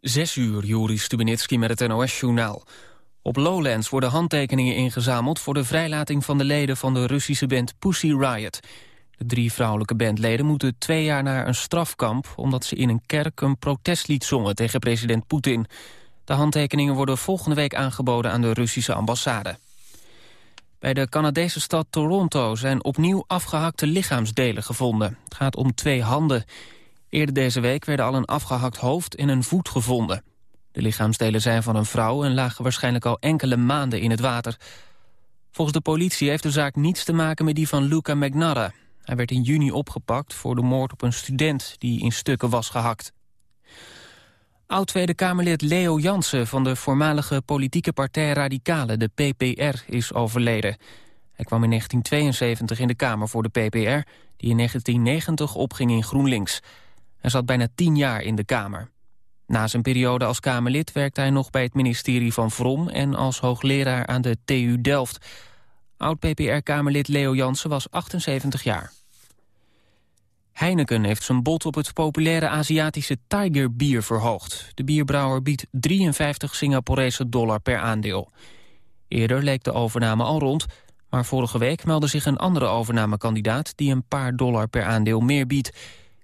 Zes uur, Juri Stubenitski met het NOS-journaal. Op Lowlands worden handtekeningen ingezameld... voor de vrijlating van de leden van de Russische band Pussy Riot. De drie vrouwelijke bandleden moeten twee jaar naar een strafkamp... omdat ze in een kerk een protestlied zongen tegen president Poetin. De handtekeningen worden volgende week aangeboden aan de Russische ambassade. Bij de Canadese stad Toronto zijn opnieuw afgehakte lichaamsdelen gevonden. Het gaat om twee handen... Eerder deze week werden al een afgehakt hoofd en een voet gevonden. De lichaamsdelen zijn van een vrouw en lagen waarschijnlijk al enkele maanden in het water. Volgens de politie heeft de zaak niets te maken met die van Luca McNara. Hij werd in juni opgepakt voor de moord op een student die in stukken was gehakt. Oud-Tweede Kamerlid Leo Jansen van de voormalige politieke partij Radicale, de PPR, is overleden. Hij kwam in 1972 in de Kamer voor de PPR, die in 1990 opging in GroenLinks. Hij zat bijna tien jaar in de Kamer. Na zijn periode als Kamerlid werkte hij nog bij het ministerie van Vrom... en als hoogleraar aan de TU Delft. Oud-PPR-Kamerlid Leo Jansen was 78 jaar. Heineken heeft zijn bod op het populaire Aziatische Tiger bier verhoogd. De bierbrouwer biedt 53 Singaporese dollar per aandeel. Eerder leek de overname al rond, maar vorige week meldde zich een andere overnamekandidaat... die een paar dollar per aandeel meer biedt.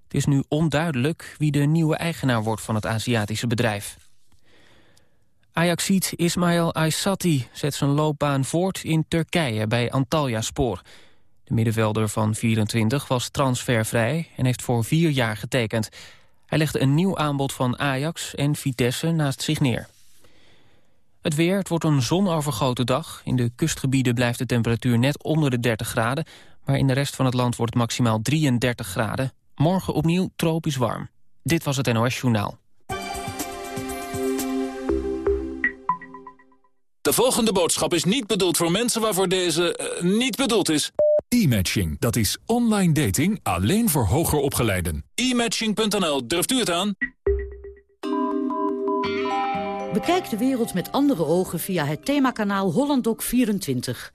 Het is nu onduidelijk wie de nieuwe eigenaar wordt van het Aziatische bedrijf. Ajaxiet Ismail Aysati zet zijn loopbaan voort in Turkije bij Antalya Spoor. De middenvelder van 24 was transfervrij en heeft voor vier jaar getekend. Hij legde een nieuw aanbod van Ajax en Vitesse naast zich neer. Het weer, het wordt een zonovergoten dag. In de kustgebieden blijft de temperatuur net onder de 30 graden... maar in de rest van het land wordt het maximaal 33 graden. Morgen opnieuw tropisch warm. Dit was het NOS Journaal. De volgende boodschap is niet bedoeld voor mensen waarvoor deze uh, niet bedoeld is. E-matching, dat is online dating alleen voor hoger opgeleiden. E-matching.nl, durft u het aan? Bekijk de wereld met andere ogen via het themakanaal HollandDoc24.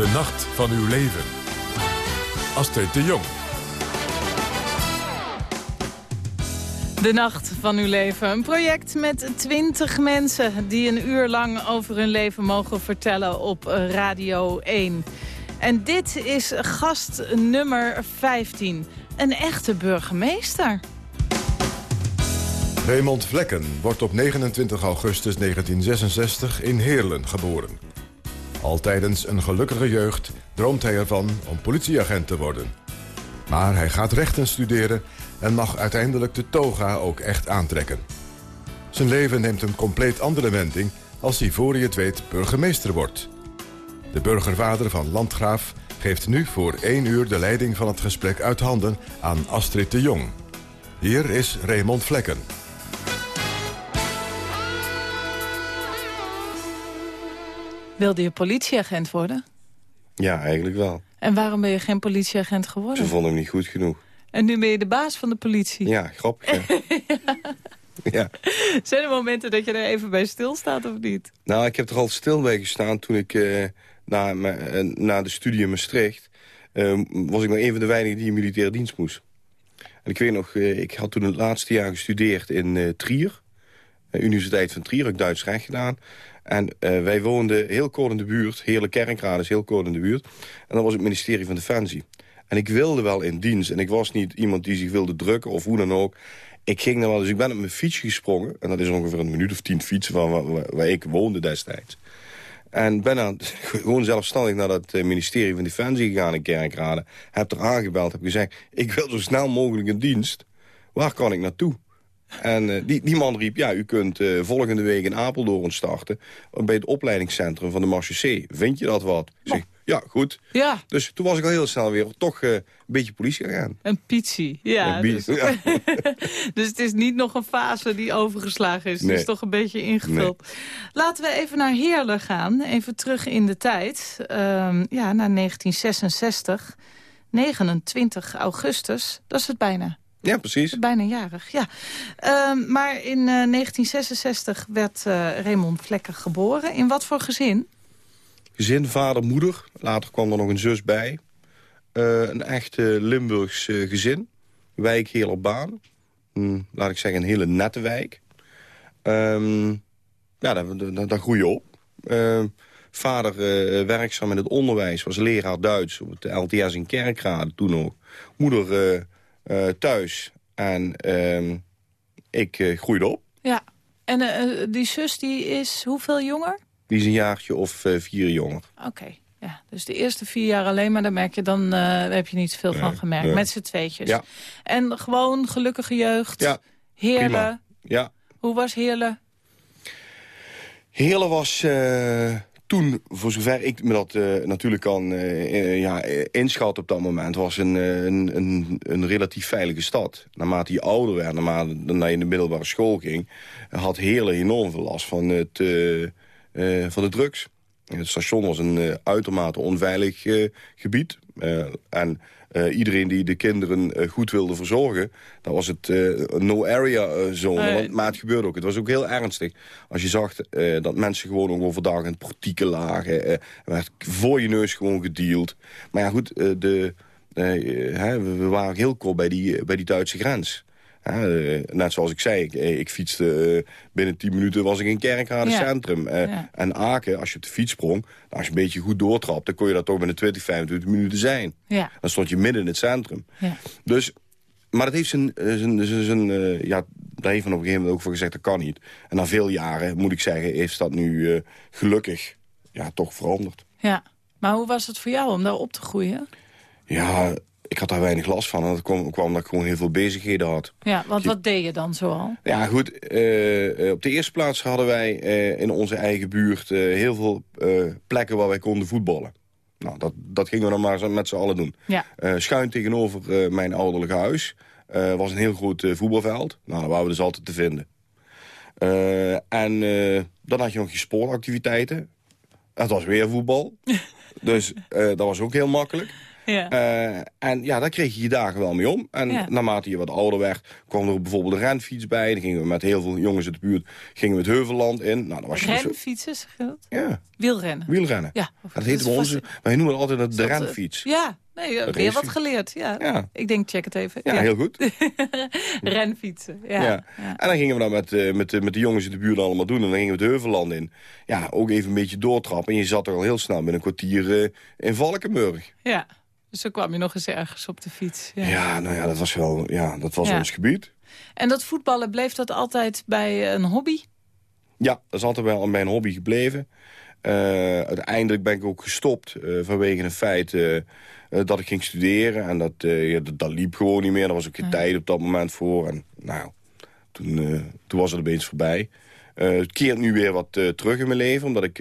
De nacht van uw leven. Astrid de Jong. De Nacht van uw leven. Een project met twintig mensen die een uur lang over hun leven mogen vertellen op Radio 1. En dit is gast nummer 15. Een echte burgemeester. Raymond Vlekken wordt op 29 augustus 1966 in Heerlen geboren. Al tijdens een gelukkige jeugd droomt hij ervan om politieagent te worden. Maar hij gaat rechten studeren en mag uiteindelijk de toga ook echt aantrekken. Zijn leven neemt een compleet andere wending als hij voor je het weet burgemeester wordt. De burgervader van Landgraaf geeft nu voor één uur de leiding van het gesprek uit handen aan Astrid de Jong. Hier is Raymond Vlekken. Wilde je politieagent worden? Ja, eigenlijk wel. En waarom ben je geen politieagent geworden? Ze vonden hem niet goed genoeg. En nu ben je de baas van de politie? Ja, grappig. ja. ja. Zijn er momenten dat je er even bij stilstaat of niet? Nou, ik heb er al stil bij gestaan toen ik uh, na, uh, na de studie in Maastricht... Uh, was ik nog een van de weinigen die in militaire dienst moest. En ik weet nog, ik had toen het laatste jaar gestudeerd in Trier. Universiteit van Trier, ook Duits recht gedaan. En uh, wij woonden heel kort in de buurt. Hele Kerkrade is heel kort in de buurt. En dat was het ministerie van Defensie. En ik wilde wel in dienst. En ik was niet iemand die zich wilde drukken of hoe dan ook. Ik ging dan wel, dus ik ben op mijn fiets gesprongen. En dat is ongeveer een minuut of tien fietsen van waar, ik woonde destijds. En ben dan gewoon zelfstandig naar dat eh, ministerie van Defensie gegaan in Kerkrade. Heb er aangebeld, heb gezegd, ik wil zo snel mogelijk in dienst. Waar kan ik naartoe? En uh, die, die man riep, ja, u kunt uh, volgende week in Apeldoorn starten... bij het opleidingscentrum van de Marche C. Vind je dat wat? Ik zeg, ja, goed. Ja, Dus toen was ik al heel snel weer toch eh, een beetje politie gaan. een pizzie. Ja, Een dus, ja. dus het is niet nog een fase die overgeslagen is. Het is toch een beetje ingevuld. Laten we even naar Heerlen gaan. Even terug in de tijd. Ehm, ja, naar 1966. 29 augustus. Dat is het bijna. Ja, precies. Bijna jarig, ja. Ehm, maar in eh, 1966 werd eh, Raymond Vlekken geboren. In wat voor gezin? Gezin, vader, moeder. Later kwam er nog een zus bij. Eh, een echt eh, Limburgs eh, gezin. Wijk Heerlerbaan. Hm, laat ik zeggen, een hele nette wijk. Ehm, ja, daar, daar, daar groei je op. Ehm, vader eh, werkzaam in het onderwijs, was leraar Duits op het LTS in Kerkrade toen nog. Moeder eh, thuis. En ehm, ik eh, groeide op. Ja. En eh, die zus die is hoeveel jonger? Die is een jaartje of vier jonger. Oké. Ja, dus de eerste vier jaar alleen, maar daar merk je dan, daar heb je niet veel van gemerkt. nee. Met z'n tweetjes. Ja. En gewoon gelukkige jeugd. Ja, Heerlen. prima. Ja, Hoe was Heerlen? Heerlen was toen, voor zover ik me dat eh, natuurlijk kan eh, ja, inschatten op dat moment... was een, een, een, een relatief veilige stad. Naarmate je ouder werd, naarmate je in de middelbare school ging... had Heerlen enorm veel last van, het, van de drugs. Het station was een uitermate onveilig gebied. En eh, iedereen die de kinderen eh, goed wilde verzorgen... dan was het eh, no-area zone. Want, maar het gebeurde ook. Het was ook heel ernstig. Als je zag dat mensen gewoon ook overdag in het portieken lagen... werd voor je neus gewoon gedeeld. Maar ja, goed, de, we waren heel kort bij die, bij die Duitse grens. Hè, eh, net zoals ik zei, ik, eh, ik fietste eh, binnen 10 minuten was ik in Kerkrade Ja. Centrum. Ja. En Aken, als je op de fiets sprong, als je een beetje goed doortrapt... dan kon je dat toch binnen 20, 25 minuten zijn. Ja. Dan stond je midden in het centrum. ja. Dus, maar dat heeft zijn, zijn, zijn, ja, daar heeft men op een gegeven moment ook voor gezegd, dat kan niet. En na veel jaren, moet ik zeggen, heeft dat nu gelukkig ja, toch veranderd. ja. Maar hoe was het voor jou om daar op te groeien? Ja, ik had daar weinig last van. En dat kwam, kwam omdat ik gewoon heel veel bezigheden had. Ja, want wat deed je dan zoal? Ja, goed. eh, eh, op de eerste plaats hadden wij eh, in onze eigen buurt... heel veel plekken waar wij konden voetballen. Nou, dat, dat gingen we dan maar met z'n allen doen. Ja. Schuin tegenover mijn ouderlijk huis was een heel groot voetbalveld. Nou, daar waren we dus altijd te vinden. En dan had je nog je sportactiviteiten. Het was weer voetbal. dus dat was ook heel makkelijk. Ja. Eh, en ja, daar kreeg je je dagen wel mee om. En Ja. naarmate je wat ouder werd, kwam er bijvoorbeeld een renfiets bij. Dan gingen we met heel veel jongens uit de buurt gingen we het Heuvelland in. Nou, dan was je dus- Renfietsen, dat? Ja, Wielrennen. wielrennen. Ja. Dat heette bij is ons, vast- wij noemen het altijd de dat, eh, renfiets. Ja, nee, eh, weer wat geleerd. Ja. Ja. Ik denk, check het even. Ja, heel goed. Renfietsen, ja. Ja. En dan gingen we dan met, met, de- met de jongens in de buurt allemaal doen. En dan gingen we het Heuvelland in. Ja, ook even een beetje doortrappen. En je zat er al heel snel binnen een kwartier in Valkenburg. Ja. Dus dan kwam je nog eens ergens op de fiets. Ja. Ja, nou ja, dat was wel ja, dat was Ja. ons gebied. En dat voetballen, bleef dat altijd bij een hobby? Ja, dat is altijd wel mijn hobby gebleven. Eh, uiteindelijk ben ik ook gestopt eh, vanwege het feit eh, dat ik ging studeren. En dat, ja, dat, dat liep gewoon niet meer. Daar was ook geen tijd op dat moment voor. En nou, toen, toen was het opeens voorbij. Het keert nu weer wat terug in mijn leven. Omdat ik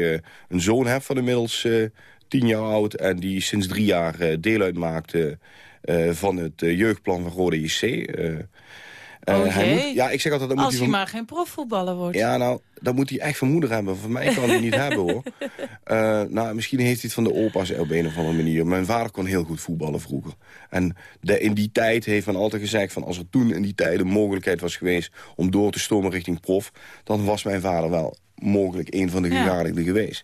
een zoon heb van inmiddels tien jaar oud. En die sinds drie jaar eh, deel uitmaakt eh, van het eh, jeugdplan van Rode JC. Oh hij jee. moet, ja, ik zeg altijd... Dat moet Als hij van- maar geen profvoetballer wordt. ja, nou, dat moet hij echt van moeder hebben. Van mij kan hij niet hebben, hoor. Nou, misschien heeft hij het van de opa's op een of andere manier. Mijn vader kon heel goed voetballen vroeger. En de, in die tijd heeft men altijd gezegd... van als er toen in die tijd een mogelijkheid was geweest... om door te stomen richting prof... dan was mijn vader wel mogelijk een van de Ja. gegadigden geweest.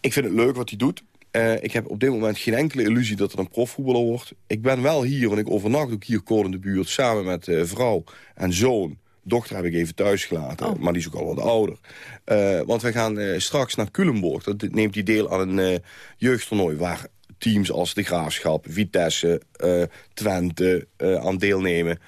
Ik vind het leuk wat hij doet. Eh, ik heb op dit moment geen enkele illusie dat er een profvoetballer wordt. Ik ben wel hier, want ik overnacht ook hier kort in de buurt... samen met eh, vrouw en zoon. Dochter heb ik even thuis gelaten, Oh. maar die is ook al wat ouder. Eh, want we gaan straks naar Culemborg. Dat neemt die deel aan een jeugdtoernooi... waar teams als de Graafschap, Vitesse, Twente aan deelnemen...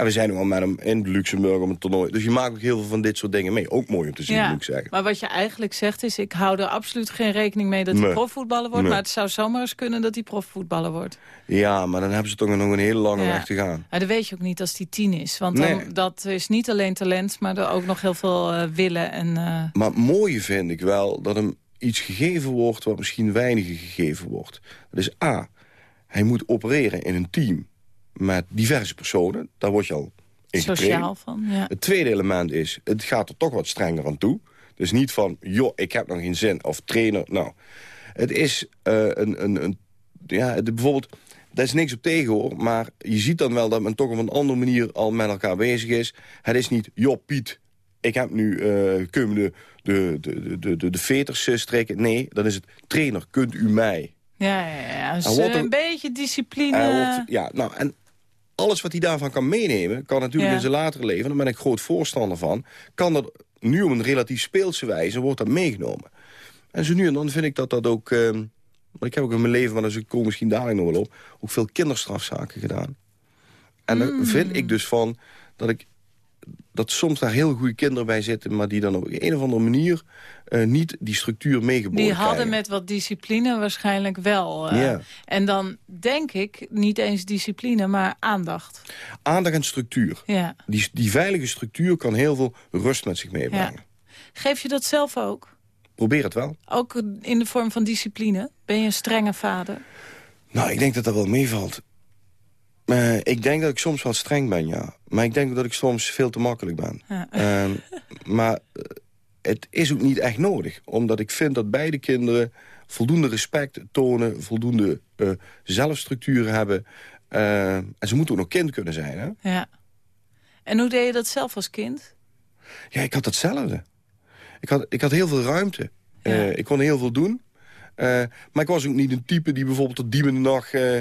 En we zijn nu al met hem in Luxemburg om een toernooi. Dus je maakt ook heel veel van dit soort dingen mee. Ook mooi om te zien, moet ik zeggen. Maar wat je eigenlijk zegt is, ik hou er absoluut geen rekening mee dat hij Nee. profvoetballer wordt. Nee. Maar het zou zomaar eens kunnen dat hij profvoetballer wordt. Ja, maar dan hebben ze toch nog een hele lange Ja. weg te gaan. Maar dat weet je ook niet als hij tien is. Want dan, dat is niet alleen talent, maar er ook nog heel veel eh, willen. En, eh, Maar het mooie vind ik wel dat hem iets gegeven wordt wat misschien weinigen gegeven wordt. Dat is A, hij moet opereren in een team met diverse personen. Daar word je al in Sociaal van, ja. Het tweede element is, het gaat er toch wat strenger aan toe. Dus niet van, joh, ik heb nog geen zin, of trainer. Nou, het is uh, een, een, een... Ja, de, bijvoorbeeld, daar is niks op tegen hoor. Maar je ziet dan wel dat men toch op een andere manier al met elkaar bezig is. Het is niet, joh Piet, ik heb nu, uh, kun je de, de, de, de, de, de veters uh, strikken. Nee, dan is het, trainer, kunt u mij. Ja, ja, ja. Dus, er, een beetje discipline. Wordt, ja, nou, en alles wat hij daarvan kan meenemen... kan natuurlijk in zijn latere leven, daar ben ik groot voorstander van... kan dat nu op een relatief speelse wijze, wordt dat meegenomen. En zo nu en dan vind ik dat dat ook... Uh, ik heb ook in mijn leven, maar daar kom misschien dadelijk nog wel op... ook veel kinderstrafzaken gedaan. En mm. daar vind ik dus van dat ik dat soms daar heel goede kinderen bij zitten... maar die dan op een of andere manier uh, niet die structuur meegeboren Die hadden met wat discipline waarschijnlijk wel. Uh, ja. En dan denk ik niet eens discipline, maar aandacht. Aandacht en structuur. Ja. Die, die veilige structuur kan heel veel rust met zich meebrengen. Ja. Geef je dat zelf ook? Probeer het wel. Ook in de vorm van discipline? Ben je een strenge vader? Nou, ik denk dat dat wel meevalt. Uh, ik denk dat ik soms wel streng ben, ja. Maar ik denk dat ik soms veel te makkelijk ben. Ja. Uh, maar uh, het is ook niet echt nodig. Omdat ik vind dat beide kinderen voldoende respect tonen... voldoende uh, zelfstructuren hebben. en ze moeten ook nog kind kunnen zijn, hè? Ja. En hoe deed je dat zelf als kind? Ja, ik had hetzelfde. Ik had, ik had heel veel ruimte. Ja. ik kon heel veel doen. maar ik was ook niet een type die bijvoorbeeld tot die nacht uh,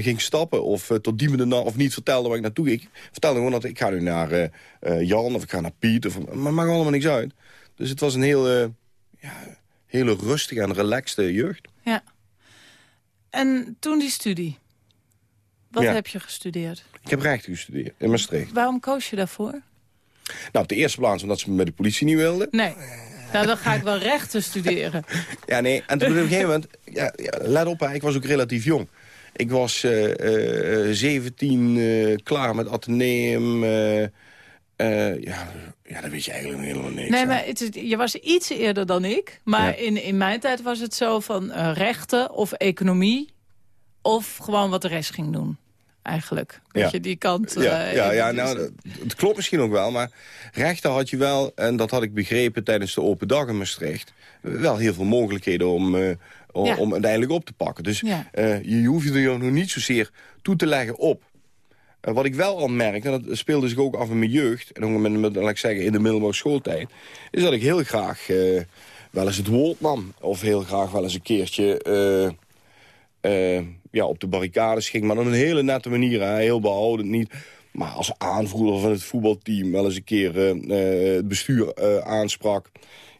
ging stappen. Of uh, tot die na of niet vertelde waar ik naartoe ging. Ik vertelde gewoon dat ik ga nu naar uh, Jan of ik ga naar Piet. Of, maar maakt allemaal niks uit. Dus het was een heel, ja, hele rustige en relaxte jeugd. Ja. En toen die studie. Wat ja. heb je gestudeerd? Ik heb rechten gestudeerd in Maastricht. Waarom koos je daarvoor? Nou, op de eerste plaats omdat ze me met de politie niet wilden. Nee. Nou, dan ga ik wel rechten studeren. ja, nee. En toen op een gegeven moment... Ja, ja, let op, hè, ik was ook relatief jong. Ik was uh, uh, 17, uh, klaar met ateneum. Uh, ja, ja, dat weet je eigenlijk helemaal niks. Nee, maar het je was iets eerder dan ik. Maar ja. in, in mijn tijd was het zo van rechten of economie... of gewoon wat de rest ging doen eigenlijk. Dat ja. je die kant... Ja, uh, ja, ja nou, het klopt misschien ook wel, maar rechten had je wel... en dat had ik begrepen tijdens de open dag in Maastricht... wel heel veel mogelijkheden om, om, ja. om uiteindelijk op te pakken. Dus ja. uh, je hoeft je er nog niet zozeer toe te leggen op. Uh, wat ik wel al merk, en dat speelde zich ook af in mijn jeugd... en ook met, met, laat ik zeggen, in de middelbare schooltijd... is dat ik heel graag uh, wel eens het woord nam. Of heel graag wel eens een keertje ja, op de barricades ging. Maar op een hele nette manier, hè, heel behoudend niet... Maar als aanvoerder van het voetbalteam wel eens een keer het bestuur aansprak.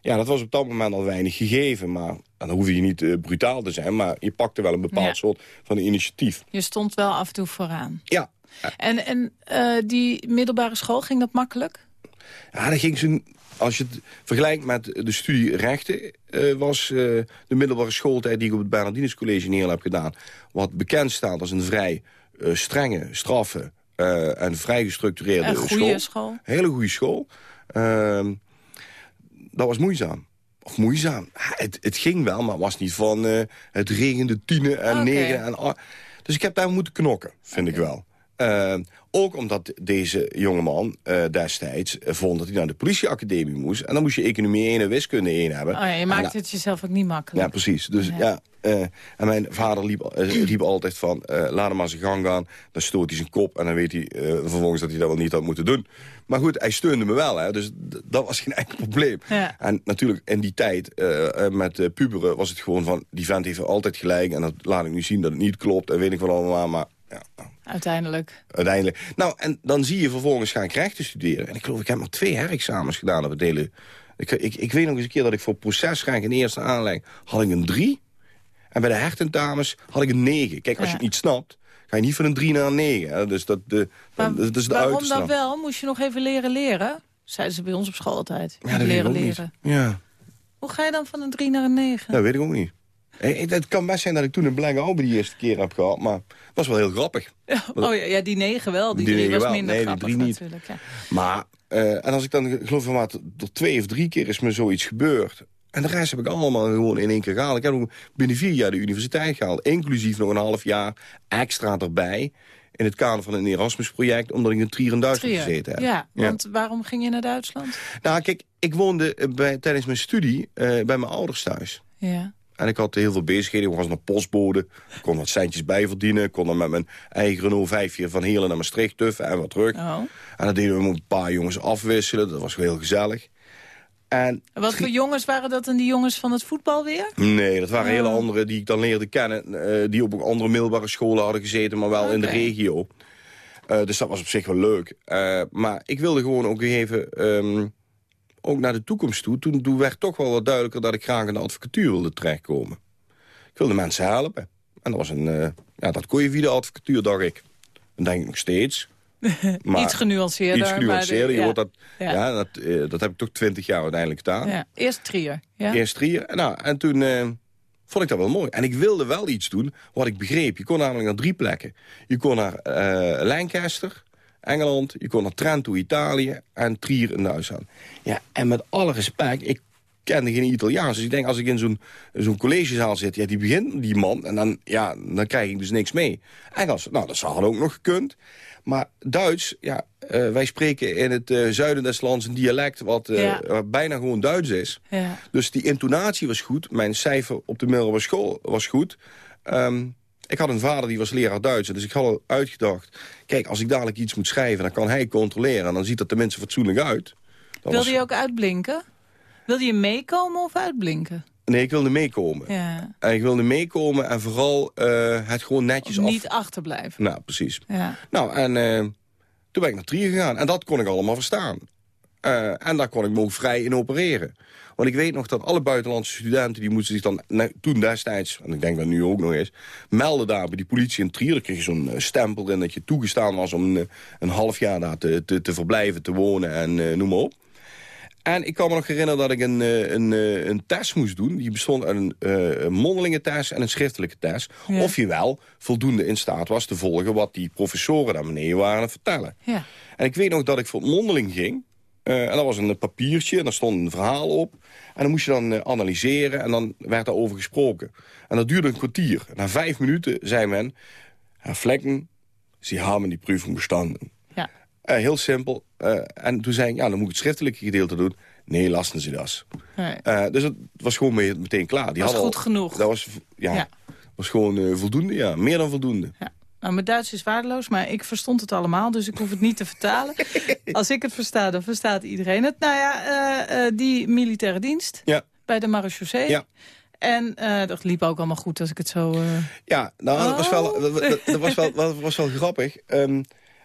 Ja, dat was op dat moment al weinig gegeven. Maar dan hoef je niet uh, brutaal te zijn, maar je pakte wel een bepaald ja. soort van initiatief. Je stond wel af en toe vooraan. Ja. En, en uh, die middelbare school, ging dat makkelijk? Ja, dat ging zo... Als je het vergelijkt met de studie rechten... Uh, was de middelbare schooltijd die ik op het Bernardinus College in Heel heb gedaan... wat bekend staat als een vrij strenge, straffe en vrij gestructureerde een goede school. school. Hele goede school. Ehm, dat was moeizaam. Of moeizaam. Het, het ging wel, maar het was niet van uh, het regende tienen en okay. negen. En, dus ik heb daar moeten knokken, vind okay. ik wel. Uh, ook omdat deze jongeman uh, destijds vond dat hij naar de politieacademie moest. En dan moest je economie 1 en wiskunde 1 hebben. Oh ja, je maakt het jezelf ook niet makkelijk. Ja, precies. Dus ja, ja uh, en mijn vader liep, riep altijd van, laat hem maar zijn gang gaan. Dan stoot hij zijn kop en dan weet hij vervolgens dat hij dat wel niet had moeten doen. Maar goed, hij steunde me wel, hè, dus dat was geen enkel probleem. Ja. En natuurlijk in die tijd uh, met uh, puberen was het gewoon van... die vent heeft altijd gelijk en dat laat ik nu zien dat het niet klopt... en weet ik wel allemaal, maar... Ja. Uiteindelijk. Uiteindelijk. Nou, en dan zie je vervolgens gaan ik rechten studeren. En ik geloof, ik heb maar twee herexamens gedaan op het hele... Ik, ik, ik weet nog eens een keer dat ik voor procesrecht in eerste aanleiding had ik een drie. En bij de hertentamens had ik een negen. Kijk, als ja. je het niet snapt, ga je niet van een 3 naar een 9. Hè? Dus dat, de, maar, dat is de waarom uiterste. dan wel? Moest je nog even leren leren? Zeiden ze bij ons op school altijd. Ja, dat leren leren. Niet. Ja. Hoe ga je dan van een 3 naar een 9? Dat weet ik ook niet. Het kan best zijn dat ik toen een blanke open die eerste keer heb gehad, maar het was wel heel grappig. Ja, oh ja, ja, die 9 wel, die 3 was wel. minder nee, grappig die drie niet. natuurlijk. Ja. Maar, uh, en als ik dan, geloof ik maar, tot twee of drie keer is me zoiets gebeurd. En de rest heb ik allemaal gewoon in één keer gehaald. Ik heb ook binnen vier jaar de universiteit gehaald. Inclusief nog een half jaar extra erbij. In het kader van een Erasmus-project. Omdat ik in Trier in Duitsland Trier. gezeten heb. Ja, want waarom ging je naar Duitsland? Nou, kijk, ik woonde eh, bij, tijdens mijn studie eh, bij mijn ouders thuis. Ja. En ik had heel veel bezigheden. Ik was nog postbode. Ik kon wat centjes bijverdienen. Ik kon dan met mijn eigen Renault 5 van Heerlen naar Maastricht tuffen en wat terug. Oh. En dan deden we met een paar jongens afwisselen. Dat was heel gezellig. En Wat voor jongens waren dat en die jongens van het voetbal weer? Nee, dat waren hele Oh. andere die ik dan leerde kennen. eh, die op andere middelbare scholen hadden gezeten, maar wel in de regio. Eh, dus dat was op zich wel leuk. Eh, maar ik wilde gewoon ook even, ehm, ook naar de toekomst toe. Toen, toen werd toch wel wat duidelijker dat ik graag in de advocatuur wilde terechtkomen. Ik wilde mensen helpen. En dat was een, ja, dat kon je via de advocatuur, dacht ik. Dat denk ik nog steeds. Maar iets genuanceerder. Iets genuanceerder. de- Je ja. hoort dat, Ja. ja. dat, eh, dat heb ik toch twintig jaar uiteindelijk gedaan. Ja. Eerst Trier. Ja? Eerst Trier. En, nou, en toen eh, vond ik dat wel mooi. En ik wilde wel iets doen wat ik begreep. Je kon namelijk naar drie plekken. Je kon naar eh, Lancaster, Engeland. Je kon naar Trento, Italië. En Trier in Duitsland. Ja, en met alle respect, ik kende geen Italiaans. Dus ik denk, als ik in zo'n zo'n collegezaal zit... Ja, die begint, die man, en dan, ja, dan krijg ik dus niks mee. Engels, nou, dat zou ook nog gekund. Maar Duits, ja, eh, wij spreken in het eh, zuiden des lands een dialect... wat eh, Ja. bijna gewoon Duits is. Ja. Dus die intonatie was goed. Mijn cijfer op de middelbare school was goed. Ehm, ik had een vader die was leraar Duits. Dus ik had al uitgedacht... kijk, als ik dadelijk iets moet schrijven... dan kan hij controleren. En dan ziet dat de mensen fatsoenlijk uit. Dat Wilde was- je ook uitblinken? Wilde je meekomen of uitblinken? Nee, ik wilde meekomen. Ja. En ik wilde meekomen en vooral eh, het gewoon netjes af... Niet achterblijven. Nou, precies. Ja. Nou, en eh, toen ben ik naar Trier gegaan. En dat kon ik allemaal verstaan. Eh, en daar kon ik me ook vrij in opereren. Want ik weet nog dat alle buitenlandse studenten... die moesten zich dan toen destijds, en ik denk dat nu ook nog eens... melden daar bij die politie in Trier. Dan kreeg je zo'n stempel in dat je toegestaan was... om een, een half jaar daar te, te, te verblijven, te wonen en noem maar op. En ik kan me nog herinneren dat ik een, eh, een, eh, een test moest doen. Die bestond uit een, eh, een mondelinge test en een schriftelijke test. Ja. Of je wel voldoende in staat was te volgen... wat die professoren daar beneden waren aan het vertellen. Ja. En ik weet nog dat ik voor het mondeling ging. en dat was een papiertje en daar stond een verhaal op. En dan moest je dan analyseren en dan werd daarover gesproken. En dat duurde een kwartier. Na vijf minuten zei men... Herr Vlekken, Sie haben die prüfung bestanden. Eh, heel simpel. Eh, en toen zei ik, ja, dan moet ik het schriftelijke gedeelte doen. Nee, lasten ze dat. Nee. Eh, dus het was gewoon mee- meteen klaar. Die Was goed genoeg. Dat was, ja, Ja. was gewoon eh, voldoende, ja. Meer dan voldoende. Ja. Nou, mijn Duits is waardeloos, maar ik verstond het allemaal, dus ik hoef het niet te vertalen. Als ik het versta, dan verstaat iedereen het. Nou ja, eh, eh, die militaire dienst Ja, bij de marechaussee. Ja. En eh, dat liep ook allemaal goed als ik het zo... eh, ja nou, dat was wel, Oh. dat, dat- dat was wel, dat was wel grappig. Ehm,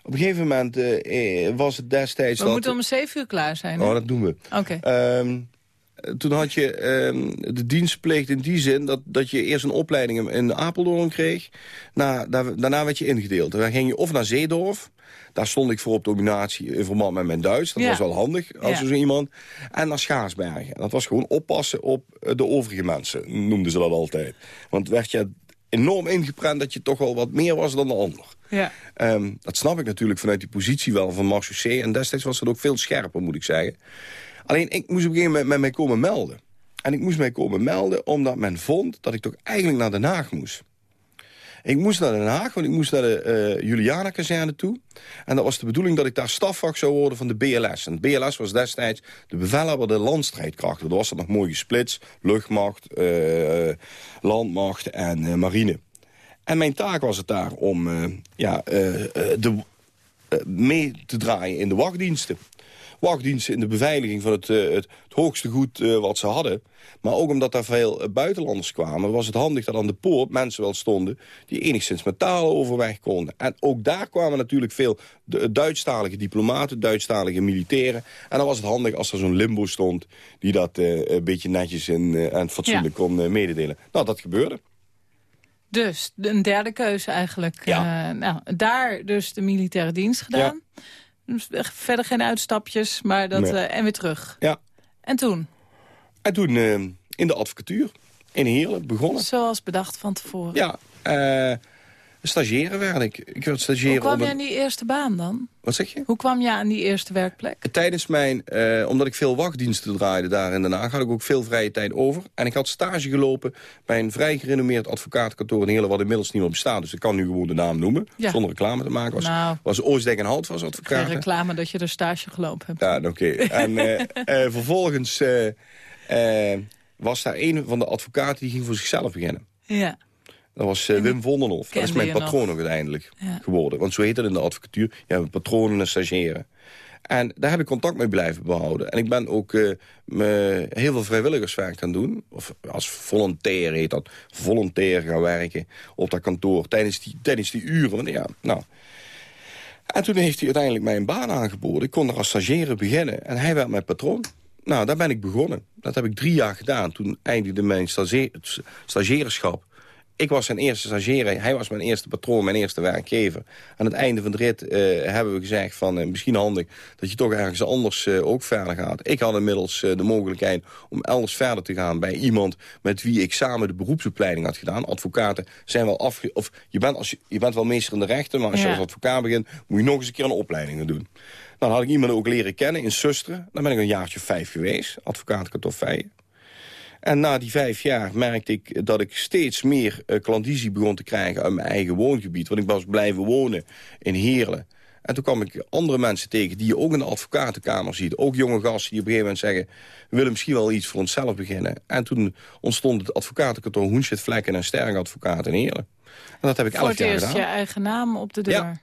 op een gegeven moment eh, eh, was het destijds We dat... moeten om zeven uur klaar zijn. hè? Oh, dat doen we. Oké. Ehm, toen had je ehm, de dienst verplicht in die zin... Dat, dat je eerst een opleiding in- Apeldoorn kreeg. Na, daar- daarna werd je ingedeeld. Dan ging je of naar Zeedorf... Daar stond ik voor op dominatie in verband met mijn Duits. Dat Ja. was wel handig als Ja. zo iemand. En naar Schaarsbergen. En dat was gewoon oppassen op eh, de overige mensen, noemden ze dat altijd. Want werd je enorm ingeprent dat je toch wel wat meer was dan de ander. Ja. Ehm, dat snap ik natuurlijk vanuit die positie wel van marechaussee. En destijds was dat ook veel scherper, moet ik zeggen. Alleen, ik moest op een gegeven moment met mij komen melden. En ik moest mij komen melden omdat men vond dat ik toch eigenlijk naar Den Haag moest. Ik moest naar Den Haag, want ik moest naar de eh Juliana-kazerne toe. En dat was de bedoeling dat ik daar stafvak zou worden van de BLS. En de BLS was destijds de bevelhebber de landstrijdkrachten. Dat was dat nog mooi gesplitst. Luchtmacht, eh, landmacht en eh, marine. En mijn taak was het daar om ja, de, mee te draaien in de wachtdiensten. Wachtdiensten in de beveiliging van het, eh, het, het hoogste goed eh, wat ze hadden. Maar ook omdat daar veel eh, buitenlanders kwamen... was het handig dat aan de poort mensen wel stonden... die enigszins met talen overweg konden. En ook daar kwamen natuurlijk veel Duitsstalige diplomaten... Duitsstalige militairen. En dan was het handig als er zo'n limbo stond... die dat een beetje netjes en, en fatsoenlijk kon mededelen. Nou, dat gebeurde. Dus een derde keuze eigenlijk. Ja. Nou, daar dus de militaire dienst gedaan. Verder geen uitstapjes, maar dat, Nee. eh, en weer terug. Ja. En toen, En toen eh, in de advocatuur, in Heerlen, begonnen. zoals bedacht van tevoren. Ja, eh, Stagiaire werd ik. Ik werd stagiaire Hoe kwam je een- aan die eerste baan dan? Wat zeg je? Hoe kwam je aan die eerste werkplek? Tijdens mijn, eh, omdat ik veel wachtdiensten draaide daar in Den Haag... had ik ook veel vrije tijd over. En ik had stage gelopen bij een vrij gerenommeerd advocatenkantoor... in Heerlen, wat inmiddels niet meer bestaat. Dus ik kan nu gewoon de naam noemen, Ja. zonder reclame te maken. Was, Nou. was Oostdijk en Hout was Geen advocaat. reclame dat je er stage gelopen hebt. Ja, oké. En eh, eh, vervolgens was daar een van de advocaten... die ging voor zichzelf beginnen. Ja. Dat was eh, Wim Vondenhoff. Dat is mijn patroon ook uiteindelijk Ja. geworden. Want zo heet het in de advocatuur. Je hebt patronen en stagiaire. En daar heb ik contact mee blijven behouden. En ik ben ook eh, me heel veel vrijwilligerswerk gaan doen. Of als volontair heet dat. Volontair gaan werken op dat kantoor tijdens die, tijdens die uren. Want ja, nou... En toen heeft hij uiteindelijk mij een baan aangeboden. Ik kon er als stagiaire beginnen. En hij werd mijn patroon. Nou, daar ben ik begonnen. Dat heb ik drie jaar gedaan. Toen eindigde mijn stagiairschap. Ik was zijn eerste stagiaire. Hij was mijn eerste patroon, mijn eerste werkgever. Aan het einde van de rit eh, hebben we gezegd van... eh, misschien handig dat je toch ergens anders eh, ook verder gaat. Ik had inmiddels de mogelijkheid om elders verder te gaan... bij iemand met wie ik samen de beroepsopleiding had gedaan. Advocaten zijn wel afge... Of je bent, als je, je bent wel meester in de rechten... maar als je als advocaat begint... moet je nog eens een keer een opleiding doen. Nou, dan had ik iemand ook leren kennen in Susteren. Dan ben ik een jaartje vijf geweest. Advocatenkantoor Feijen. En na die vijf jaar merkte ik dat ik steeds meer uh, klandizie begon te krijgen uit mijn eigen woongebied. Want ik was blijven wonen in Heerlen. En toen kwam ik andere mensen tegen die je ook in de advocatenkamer ziet. Ook jonge gasten die op een gegeven moment zeggen... we willen misschien wel iets voor onszelf beginnen. En toen ontstond het advocatenkantoor Hoenschit Vlekken en Sterk Advocaat in Heerlen. En dat heb ik Voor elf het jaar eerst gedaan. je eigen naam op de deur. Ja.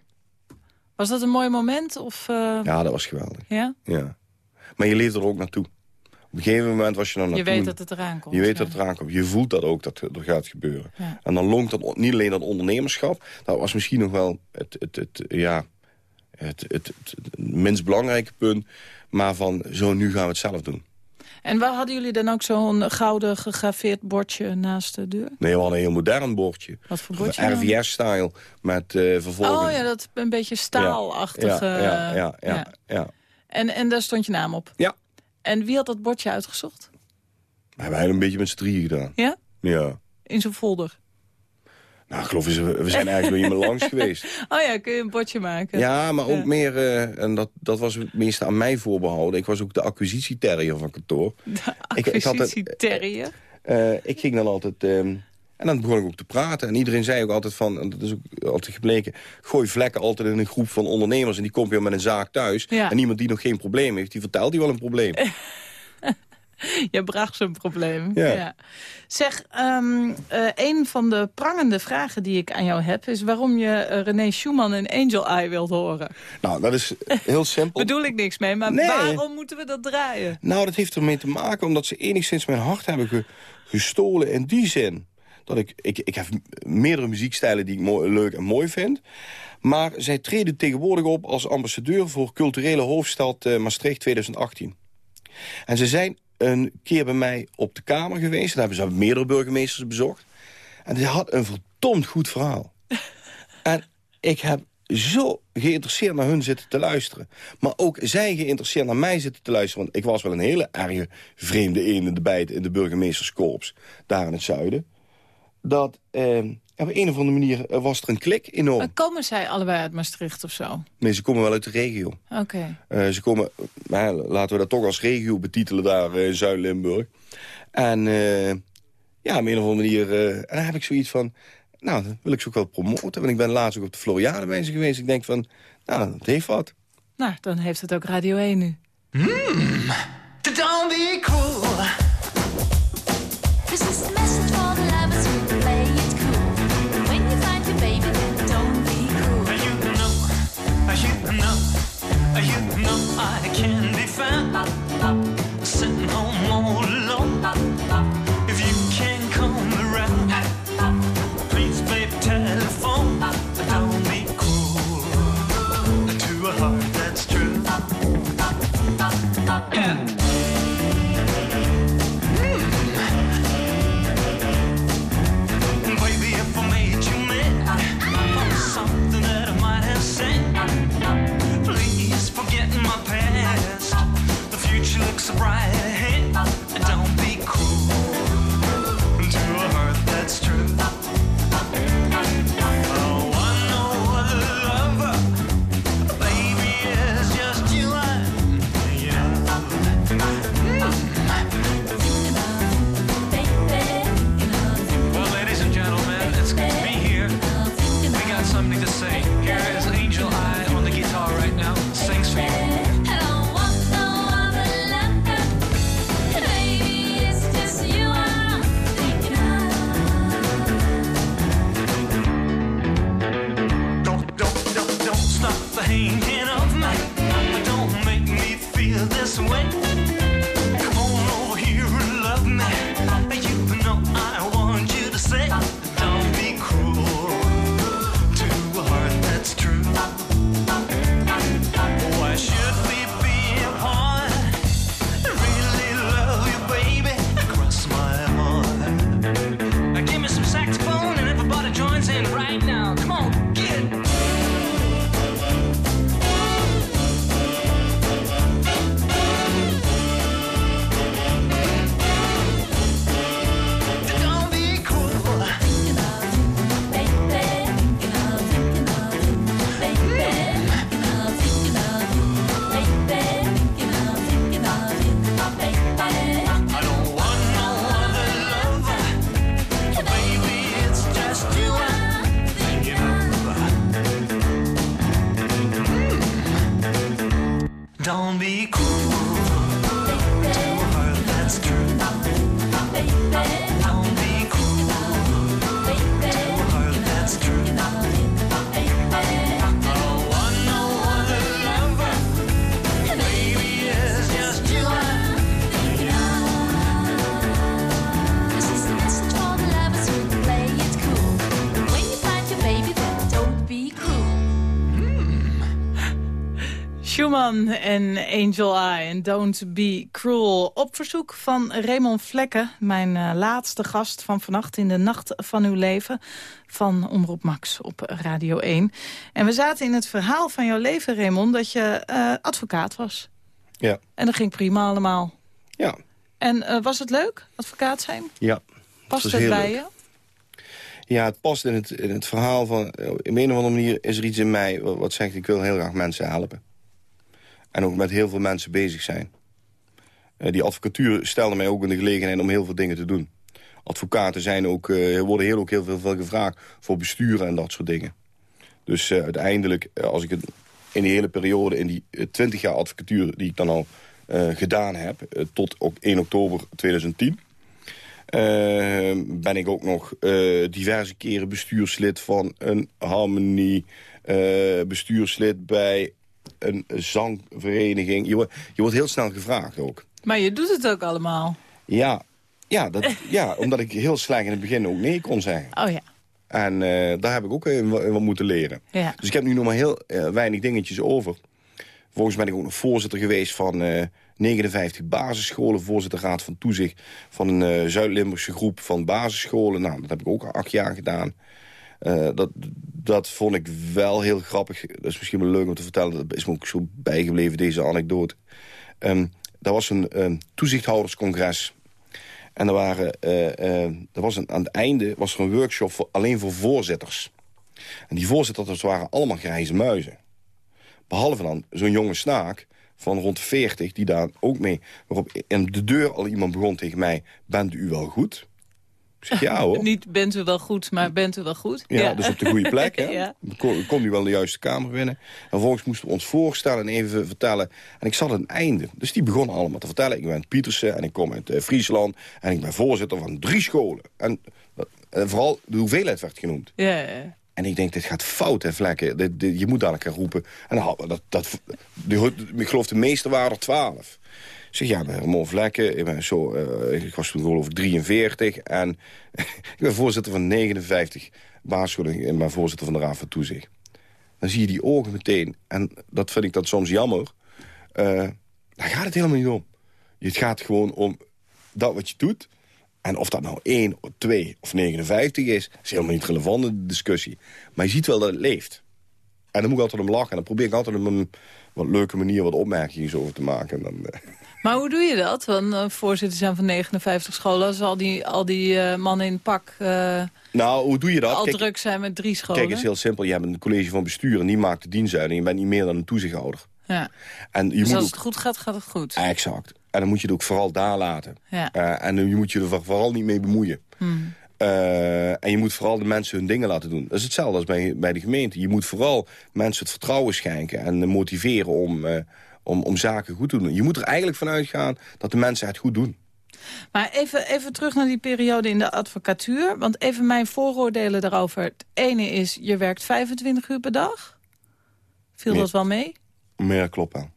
Was dat een mooi moment? Of, eh, Ja, dat was geweldig. ja? Ja. Maar je leeft er ook naartoe. Op een gegeven moment was je dan Je naartoe. weet dat het eraan komt. Je weet ja. dat het eraan komt. Je voelt dat ook, dat er gaat gebeuren. Ja. En dan longt dat niet alleen dat ondernemerschap. Dat was misschien nog wel het, het, het, ja, het, het, het, minst belangrijke punt. Maar van, zo nu gaan we het zelf doen. En waar hadden jullie dan ook zo'n gouden gegraveerd bordje naast de deur? Nee, we hadden een heel modern bordje. Wat voor bordje? RVS-style. Met eh vervolgens... Oh ja, dat een beetje staalachtige... Ja, ja, ja, ja, ja. ja. En, en daar stond je naam op? Ja. En wie had dat bordje uitgezocht? We hebben een beetje met z'n drieën gedaan. Ja? Ja. In zijn folder? Nou, ik geloof, we we zijn eigenlijk bij iemand langs geweest. Oh ja, kun je een bordje maken? Ja, maar ook Ja. meer, eh, en dat, dat was het meeste aan mij voorbehouden. Ik was ook de acquisitieterrier van kantoor. De Ik- ik had het- acquisitieterrier? Eh, ik ging dan altijd... ehm, en dan begon ik ook te praten. En iedereen zei ook altijd van, en dat is ook altijd gebleken... gooi vlekken altijd in een groep van ondernemers... en die komt weer met een zaak thuis. Ja. En iemand die nog geen probleem heeft, die vertelt die wel een probleem. Je bracht zijn probleem. Ja. Zeg, ehm, eh, een van de prangende vragen die ik aan jou heb... is waarom je eh, René Schumann in Angel Eye wilt horen. nou, dat is heel simpel. Bedoel ik niks mee, maar Nee. waarom moeten we dat draaien? Nou, dat heeft ermee te maken omdat ze enigszins mijn hart hebben ge- gestolen in die zin. Dat ik, ik, ik heb meerdere muziekstijlen die ik mooi, leuk en mooi vind. Maar zij treden tegenwoordig op als ambassadeur voor culturele hoofdstad eh, Maastricht 2018. En ze zijn een keer bij mij op de kamer geweest. Daar hebben ze meerdere burgemeesters bezocht. En die had een verdomd goed verhaal. en ik heb zo geïnteresseerd naar hun zitten te luisteren. Maar ook zij geïnteresseerd naar mij zitten te luisteren. Want ik was wel een hele erge vreemde een in de bijt in de burgemeesterskorps. Daar in het zuiden. Dat eh, op een of andere manier eh, was er een klik enorm. Eh, Komen zij allebei uit Maastricht of zo? Nee, ze komen wel uit de regio. Oké. Eh, ze komen, maar laten we dat toch als regio betitelen daar eh, in Zuid-Limburg. En eh, ja, op een of andere manier... eh, en dan heb ik zoiets van... Nou, dat wil ik ze ook wel promoten. Want ik ben laatst ook op de Floriade bij ze geweest. Ik denk van, nou, dat heeft wat. Nou, dan heeft het ook Radio 1 nu. Don't be cruel. This is the message for the Schumann en Angel Eye en Don't Be Cruel. Op verzoek van Raymond Vlekken, mijn eh, laatste gast van vannacht... in de Nacht van Uw Leven van Omroep Max op Radio 1. En we zaten in het verhaal van jouw leven, Raymond... dat je eh, advocaat was. Ja. En dat ging prima allemaal. Ja. En eh, was het leuk, advocaat zijn? Ja. Past het bij leuk. je? Ja, het past in het, in het verhaal van... Op een of andere manier is er iets in mij wat, wat zegt... ik wil heel graag mensen helpen. En ook met heel veel mensen bezig zijn. Eh, die advocatuur stelde mij ook in de gelegenheid om heel veel dingen te doen. Advocaten zijn ook, eh, worden heel, ook heel veel, gevraagd voor besturen en dat soort dingen. Dus eh, uiteindelijk, als ik het in die hele periode... in die 20 jaar advocatuur die ik dan al gedaan heb... tot ook 1 oktober 2010... Eh, ben ik ook nog diverse keren bestuurslid van een harmonie. bestuurslid bij een zangvereniging. Je, wordt- je wordt heel snel gevraagd ook. Maar je doet het ook allemaal. Ja, ja, dat, ja omdat ik heel slecht in het begin ook nee kon zeggen. Oh ja. En eh, daar heb ik ook in wat moeten leren. Ja. Dus ik heb nu nog maar heel eh, weinig dingetjes over. Volgens ben ik ook nog voorzitter geweest van eh, 59 basisscholen. Voorzitterraad van toezicht van een eh, Zuid-Limburgse groep van basisscholen. Nou, dat heb ik ook al acht jaar gedaan. Eh, dat, dat vond ik wel heel grappig. Dat is misschien wel leuk om te vertellen. Dat is me ook zo bijgebleven, deze anekdote. Ehm dat was een ehm, toezichthouderscongres. En er, waren, eh, eh, er was aan het einde was er een workshop voor, alleen voor voorzitters. En die voorzitters waren allemaal grijze muizen. Behalve dan zo'n jonge snaak van rond de 40, die daar ook mee... waarop in de deur al iemand begon tegen mij... bent u wel goed? Zeg, ja hoor. Niet bent u wel goed, maar bent u wel goed? Ja, dus op de goede plek. Hè? Ja. Kon nu wel de juiste kamer binnen. En vervolgens moesten we ons voorstellen en even vertellen. En ik zat aan het einde. Dus die begonnen allemaal te vertellen. Ik ben Pietersen en ik kom uit eh, Friesland. En ik ben voorzitter van drie scholen. En, en vooral de hoeveelheid werd genoemd. Ja, ja. En ik denk, dit gaat fout, hè, Vlekken. Dit- dit- je moet dadelijk gaan roepen. En dat, dat, de, ik geloof de meeste waren er twaalf. Zeg, ja, ik ben Vlekken. Ik, zo, eh, ik was toen geloof ik 43. En ik ben voorzitter van 59 basisscholen. En ben voorzitter van de Raad van Toezicht. Dan zie je die ogen meteen. En dat vind ik dan soms jammer. Eh, daar gaat het helemaal niet om. Het gaat gewoon om dat wat je doet. En of dat nou 1, 2 of 59 is, is helemaal niet relevant in de discussie. Maar je ziet wel dat het leeft. En dan moet ik altijd om lachen. En dan probeer ik altijd op een wat leuke manier wat opmerkingen over te maken. En dan, eh, Maar hoe doe je dat? Want eh, voorzitter zijn van 59 scholen... als al die, al die eh, mannen in het pak eh, Nou, hoe doe je dat? al Kijk, druk zijn met drie scholen. kijk, het is heel simpel. Je hebt een college van bestuur en die maakt de dienst uit. En je bent niet meer dan een toezichthouder. ja. En je Dus moet als ook, het goed gaat, gaat het goed. Exact. En dan moet je het ook vooral daar laten. Ja. En je moet je er vooral niet mee bemoeien. Hmm. En je moet vooral de mensen hun dingen laten doen. Dat is hetzelfde als bij, bij de gemeente. Je moet vooral mensen het vertrouwen schenken en motiveren om, om, om zaken goed te doen. Je moet er eigenlijk vanuit gaan dat de mensen het goed doen. Maar even, even terug naar die periode in de advocatuur. Want even mijn vooroordelen daarover. Het ene is, je werkt 25 uur per dag. Viel dat wel mee? Ja, klopt wel.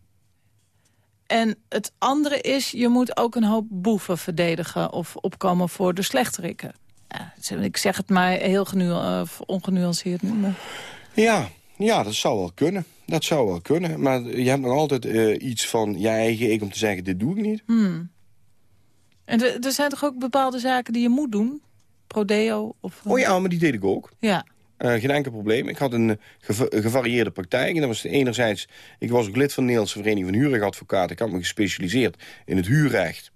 En het andere is, je moet ook een hoop boeven verdedigen... of opkomen voor de slechterikken. Ja, ik zeg het maar heel genu uh, ongenuanceerd nu. Maar... Ja, ja, dat zou wel kunnen. Dat zou wel kunnen. Maar je hebt nog altijd uh, iets van je eigen ik om te zeggen, dit doe ik niet. Hmm. En er- zijn toch ook bepaalde zaken die je moet doen? Prodeo? Of, Oh ja, maar die deed ik ook. Ja. Eh, geen enkel probleem. Ik had een, eh, geva- een gevarieerde praktijk. En dat was enerzijds... Ik was ook lid van de Nederlandse Vereniging van Huurrechtadvocaten. Ik had me gespecialiseerd in het huurrecht.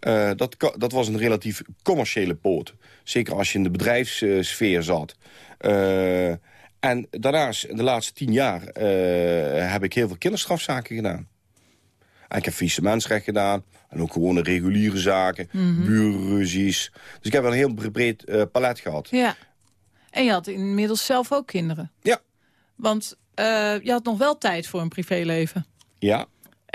Eh, dat, dat was een relatief commerciële poot. Zeker als je in de bedrijfssfeer zat. Eh, en daarnaast, in de laatste tien jaar... eh, heb ik heel veel kinderstrafzaken gedaan. En ik heb faillissementsrecht gedaan. En ook gewoon reguliere zaken. Buurruzies. Dus ik heb wel een heel breed eh, palet gehad. ja. En je had inmiddels zelf ook kinderen. Ja. Want eh, je had nog wel tijd voor een privéleven. Ja,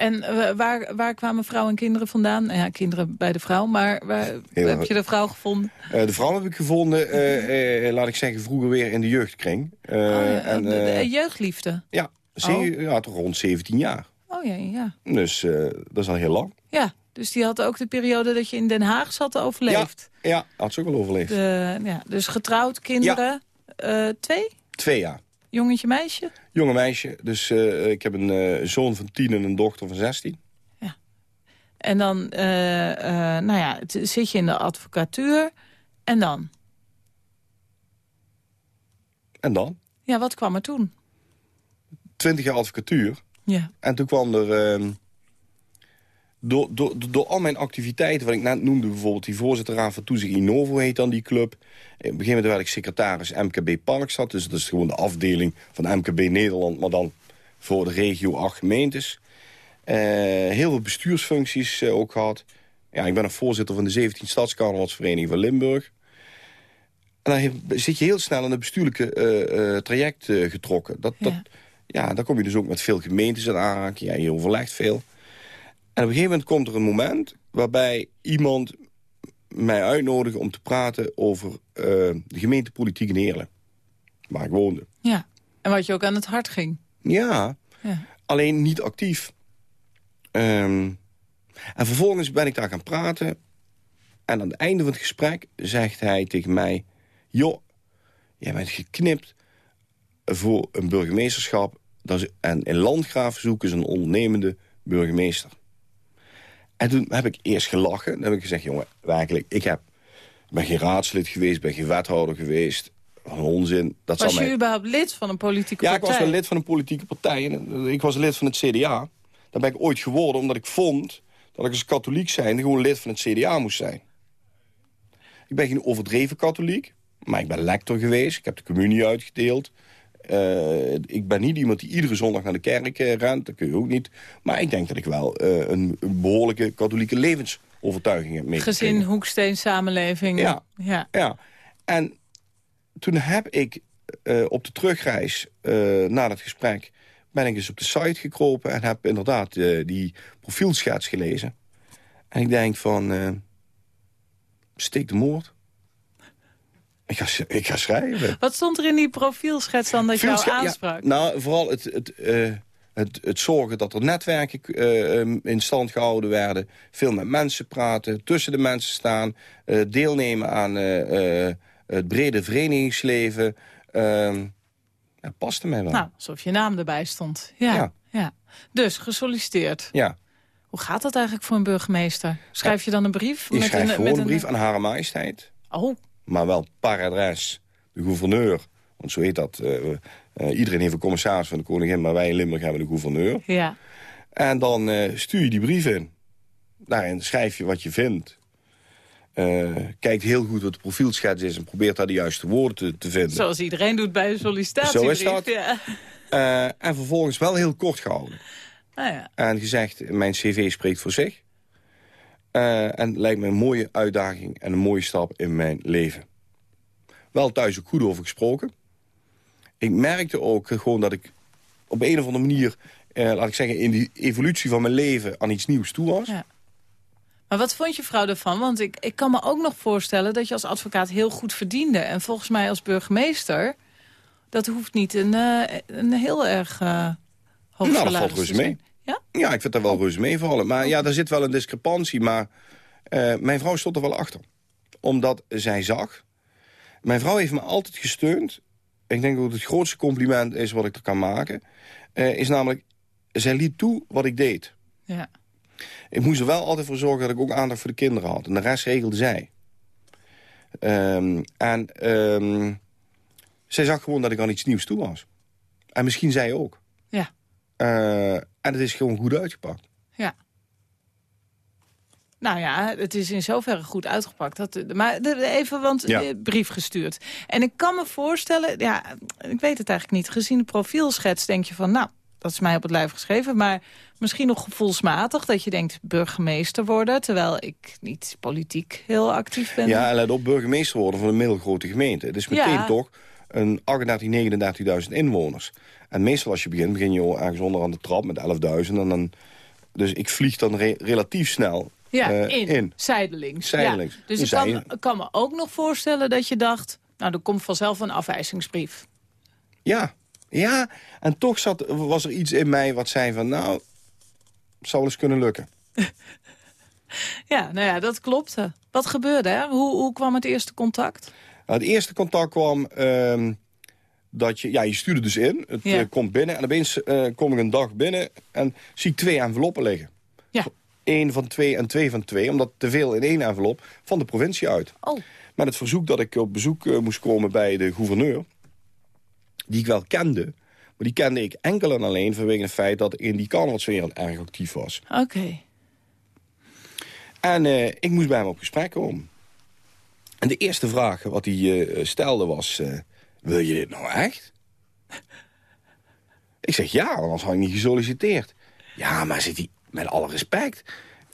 En eh, waar, waar kwamen vrouw en kinderen vandaan? Nou Ja, kinderen bij de vrouw, maar waar Heel heb goed. je de vrouw gevonden? Eh, de vrouw heb ik gevonden, eh, laat ik zeggen, vroeger weer in de jeugdkring. Oh, ja, en, de- de jeugdliefde. ja, ze- ja, toch rond 17 jaar. Oh ja, ja. Dus dat is al heel lang. Ja, dus die had ook de periode dat je in Den Haag zat overleefd. Ja, had ze ook al overleefd. De, ja, dus getrouwd, kinderen, twee? Twee jaar. Jongetje, meisje? Jonge meisje, dus eh, ik heb een eh, zoon van 10 en een dochter van 16. En dan eh, nou ja, zit je in de advocatuur. En dan? En dan? Ja, wat kwam er toen? 20 jaar advocatuur. Ja. En toen kwam er... door, door, door al mijn activiteiten, wat ik net noemde... bijvoorbeeld die voorzitterraad van toezicht Innovo heet dan die club. Op een gegeven moment werd ik secretaris MKB Parkstad. Dus dat is gewoon de afdeling van MKB Nederland... maar dan voor de regio acht gemeentes. Eh, heel veel bestuursfuncties eh, ook gehad. Ja, ik ben nog voorzitter van de 17 Stadscarnavalsvereniging van Limburg. En dan zit je heel snel in het bestuurlijke eh, traject getrokken. Dat, dat, Ja. ja, dan kom je dus ook met veel gemeentes in aanraking. Ja, je overlegt veel. En op een gegeven moment komt er een moment... waarbij iemand mij uitnodigt om te praten over eh, de gemeentepolitiek in Heerlen. Waar ik woonde. ja. En wat je ook aan het hart ging. Ja, Ja. alleen niet actief. Ehm, en vervolgens ben ik daar gaan praten. En aan het einde van het gesprek zegt hij tegen mij... joh, jij bent geknipt voor een burgemeesterschap. En in Landgraaf zoeken ze een ondernemende burgemeester. En toen heb ik eerst gelachen. Dan heb ik gezegd, jongen, werkelijk, ik heb, ben geen raadslid geweest, ben geen wethouder geweest. Wat een onzin. Dat Was zal je mij... überhaupt lid van een politieke Ja, ik partij? was wel lid van een politieke partij. En eh, ik was lid van het CDA. Daar ben ik ooit geworden omdat ik vond... dat ik als katholiek zijnde gewoon lid van het CDA moest zijn. Ik ben geen overdreven katholiek. Maar ik ben lector geweest. Ik heb de communie uitgedeeld. Eh, ik ben niet iemand die iedere zondag naar de kerk rent. Dat kun je ook niet. Maar ik denk dat ik wel eh, een, een behoorlijke katholieke levensovertuiging heb meegekregen. Gezin, hoeksteen, samenleving. Ja. ja. Ja, en toen heb ik op de terugreis na dat gesprek... ben ik eens op de site gekropen en heb inderdaad die profielschets gelezen. En ik denk van, steek de moord. Ik ga, ik ga schrijven. Wat stond er in die profielschets dan dat jou Profielsche- ja, aansprak? nou, vooral het, het, eh, het, het zorgen dat er netwerken eh, eh, in stand gehouden werden. Veel met mensen praten, tussen de mensen staan. eh, deelnemen aan het brede verenigingsleven. Ehm ja, paste mij wel. Nou, alsof je naam erbij stond. Ja. ja. Ja. Dus, gesolliciteerd. ja, Hoe gaat dat eigenlijk voor een burgemeester? Schrijf je dan een brief? je schrijft gewoon met een brief aan Hare Majesteit. Oh, Maar wel par adres, de gouverneur. Want zo heet dat. eh, eh, iedereen heeft een commissaris van de koningin... maar wij in Limburg hebben de gouverneur. ja. En dan eh, stuur je die brief in. Daarin schrijf je wat je vindt. Kijkt heel goed wat de profielschets is... en probeert daar de juiste woorden te, te vinden. Zoals iedereen doet bij een sollicitatiebrief. Zo is dat. Ja. En vervolgens wel heel kort gehouden. Nou ja. En gezegd, mijn cv spreekt voor zich. Eh, en lijkt me een mooie uitdaging en een mooie stap in mijn leven. Wel thuis ook goed over gesproken. Ik merkte ook gewoon dat ik op een of andere manier... eh, laat ik zeggen, in die evolutie van mijn leven aan iets nieuws toe was. Ja. Maar wat vond je vrouw ervan? Want ik, ik kan me ook nog voorstellen dat je als advocaat heel goed verdiende. En volgens mij als burgemeester, dat hoeft niet een, eh, een heel erg eh hoog Nou, dat valt reuze mee. Ja? Ja, ik vind dat wel reuze meevallen. Maar ja, daar zit wel een discrepantie. Maar eh, mijn vrouw stond er wel achter. Omdat zij zag... Mijn vrouw heeft me altijd gesteund. Ik denk dat het grootste compliment is wat ik er kan maken. eh, is namelijk, zij liet toe wat ik deed. Ja. Ik moest er wel altijd voor zorgen dat ik ook aandacht voor de kinderen had. En de rest regelde zij. Ehm, en ehm, zij zag gewoon dat ik aan iets nieuws toe was. En misschien zij ook. Ja. Eh, en het is gewoon goed uitgepakt. Ja. Nou ja, het is in zoverre goed uitgepakt. Dat, maar even, want Ja. brief gestuurd. En ik kan me voorstellen, ja, ik weet het eigenlijk niet. Gezien de profielschets denk je van, nou, dat is mij op het lijf geschreven. Maar misschien nog gevoelsmatig dat je denkt burgemeester worden. Terwijl ik niet politiek heel actief ben. Ja, en let op, burgemeester worden van een middelgrote gemeente. Het is meteen Ja. toch een 38, 39.000 inwoners. En meestal als je begint, begin je ergens onder aan de trap met 11.000. En dan, dus ik vlieg dan re- relatief snel Ja, eh, in, in. zijdelings. Zijdelings. Ja. Dus In ik kan, me ook nog voorstellen dat je dacht... nou, er komt vanzelf een afwijzingsbrief. Ja, ja. En toch zat, was er iets in mij wat zei van... nou, zou wel eens kunnen lukken. Ja, nou ja, dat klopte. Wat gebeurde, hè? Hoe, hoe kwam het eerste contact? Nou, het eerste contact kwam ehm, dat je... Ja, je stuurde dus in. Het Ja. eh, komt binnen. En opeens eh, kom ik een dag binnen en zie ik twee enveloppen liggen. Ja. Eén van twee en twee van twee. Omdat te veel in één envelop van de provincie uit. Oh, Met het verzoek dat ik op bezoek eh, moest komen bij de gouverneur. Die ik wel kende. Maar die kende ik enkel en alleen vanwege het feit dat ik in die carnavalswereld erg actief was. oké. En ik moest bij hem op gesprek komen. En de eerste vraag wat hij eh, stelde was... eh, wil je dit nou echt? ik zeg ja, want anders had ik niet gesolliciteerd. Ja, maar zit hij met alle respect...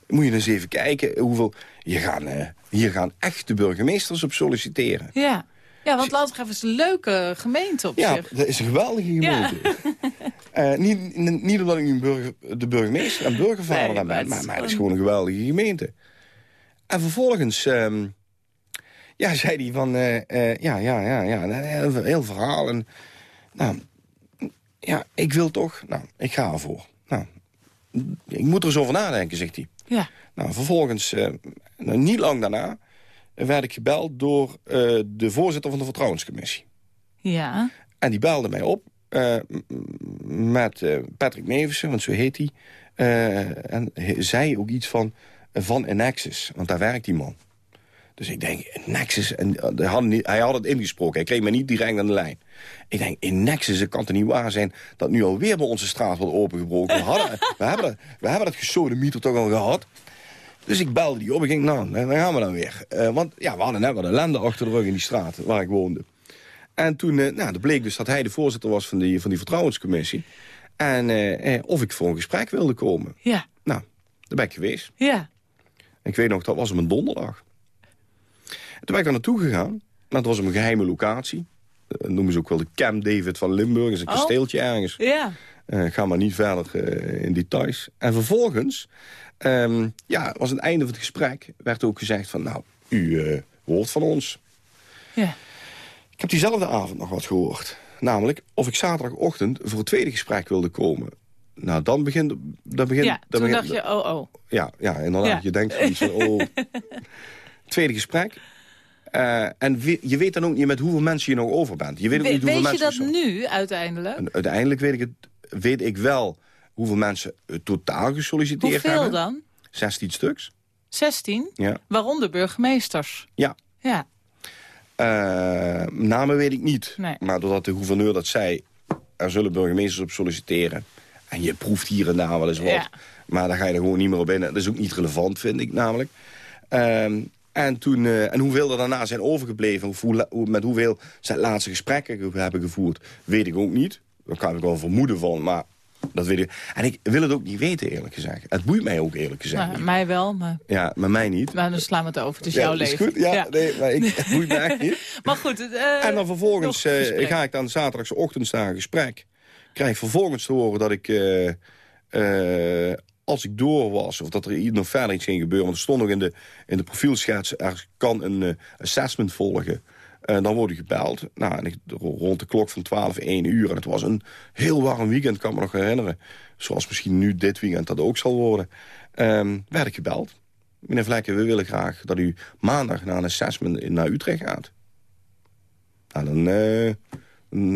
moet je eens even kijken hoeveel... Hier gaan, eh, hier gaan echte burgemeesters op solliciteren. Ja. ja, want Landgraaf is een leuke gemeente op Ja, zich. dat is een geweldige gemeente. Niet, niet omdat ik nu burger, de burgemeester en burgervader Nee, maar ben, maar, maar het is gewoon- gewoon een geweldige gemeente. En vervolgens ehm, ja, zei hij van, eh, eh, ja, ja, ja, ja, een heel, heel verhaal. En, nou, ja, ik wil toch, nou, ik ga ervoor. Nou, ik moet er eens over nadenken, zegt hij. Ja. Nou, vervolgens, eh, nou, niet lang daarna, werd ik gebeld door de voorzitter van de Vertrouwenscommissie. Ja. En die belde mij op met Patrick Nevissen, want zo heet hij. En hij zei ook iets van, van Nexus, want daar werkt die man. Dus ik denk, Nexus, en eh, hij had, niet, hij had het ingesproken. Hij kreeg me niet direct aan de lijn. Ik denk, in Nexus, het kan toch niet waar zijn... dat nu alweer bij onze straat wordt opengebroken. We, hadden, we, hebben, dat, we hebben dat gesodemieter toch al gehad. Dus ik belde die op en ging, nou, dan gaan we dan weer. Eh, want ja, we hadden net wat ellende achter de rug in die straat waar ik woonde. En toen eh, nou, er bleek dus dat hij de voorzitter was van die, van die vertrouwenscommissie. En of ik voor een gesprek wilde komen. Ja. Nou, daar ben ik geweest. Ja. Ik weet nog, dat was op een donderdag. Ben ik daar naartoe gegaan. Nou, dat was een geheime locatie. Dat noemen ze ook wel de Camp David van Limburg. Is een Oh. kasteeltje ergens. Ja. Eh, ik ga maar niet verder eh, in details. En vervolgens, ehm, ja, was het einde van het gesprek... werd ook gezegd van, nou, u eh, hoort van ons. Ja. Ik heb diezelfde avond nog wat gehoord. Namelijk of ik zaterdagochtend voor het tweede gesprek wilde komen. Nou, dan begint... Dan begint Ja, dan toen begint, dacht je, oh, oh. Ja, ja inderdaad. Ja. Je denkt van, oh... tweede gesprek. Eh, en we- je weet dan ook niet met hoeveel mensen je nog over bent. Je weet ook We- niet hoeveel weet je dat nu uiteindelijk? En uiteindelijk weet ik, het, weet ik wel hoeveel mensen eh, totaal gesolliciteerd Hoeveel hebben. dan? 16 stuks. 16? Ja. Waaronder burgemeesters. Ja. Ja. Eh, namen weet ik niet. Nee. Maar doordat de gouverneur dat zei... er zullen burgemeesters op solliciteren. En je proeft hier en daar wel eens wat. Ja. Maar daar ga je er gewoon niet meer op in. Dat is ook niet relevant, vind ik namelijk. Ehm, en, toen, eh, en hoeveel er daarna zijn overgebleven... Met hoeveel het laatste gesprekken ge- hebben gevoerd... weet ik ook niet. Daar kan ik wel vermoeden van, maar dat weet ik. En ik wil het ook niet weten, eerlijk gezegd. Het boeit mij ook, eerlijk gezegd. Nou, mij wel, maar, Ja, maar mij niet. maar dan slaan we het over. Het is Ja, jouw is leven. goed. Ja, Nee, maar ik, het boeit me echt niet. Maar goed. eh, En dan vervolgens eh, ga ik dan zaterdagsochtend naar een gesprek. Krijg vervolgens te horen dat ik, als ik door was... of dat er nog verder iets ging gebeuren... want er stond nog in de, in de profielschets... er kan een eh, assessment volgen Eh, dan word je gebeld. Nou, en ik, rond de klok van 12, 1 uur. En het was een heel warm weekend, kan ik me nog herinneren. Zoals misschien nu dit weekend dat ook zal worden. Ehm, werd ik gebeld. Meneer Vlekken, we willen graag dat u maandag naar een assessment in- naar Utrecht gaat. Nou, dan, eh,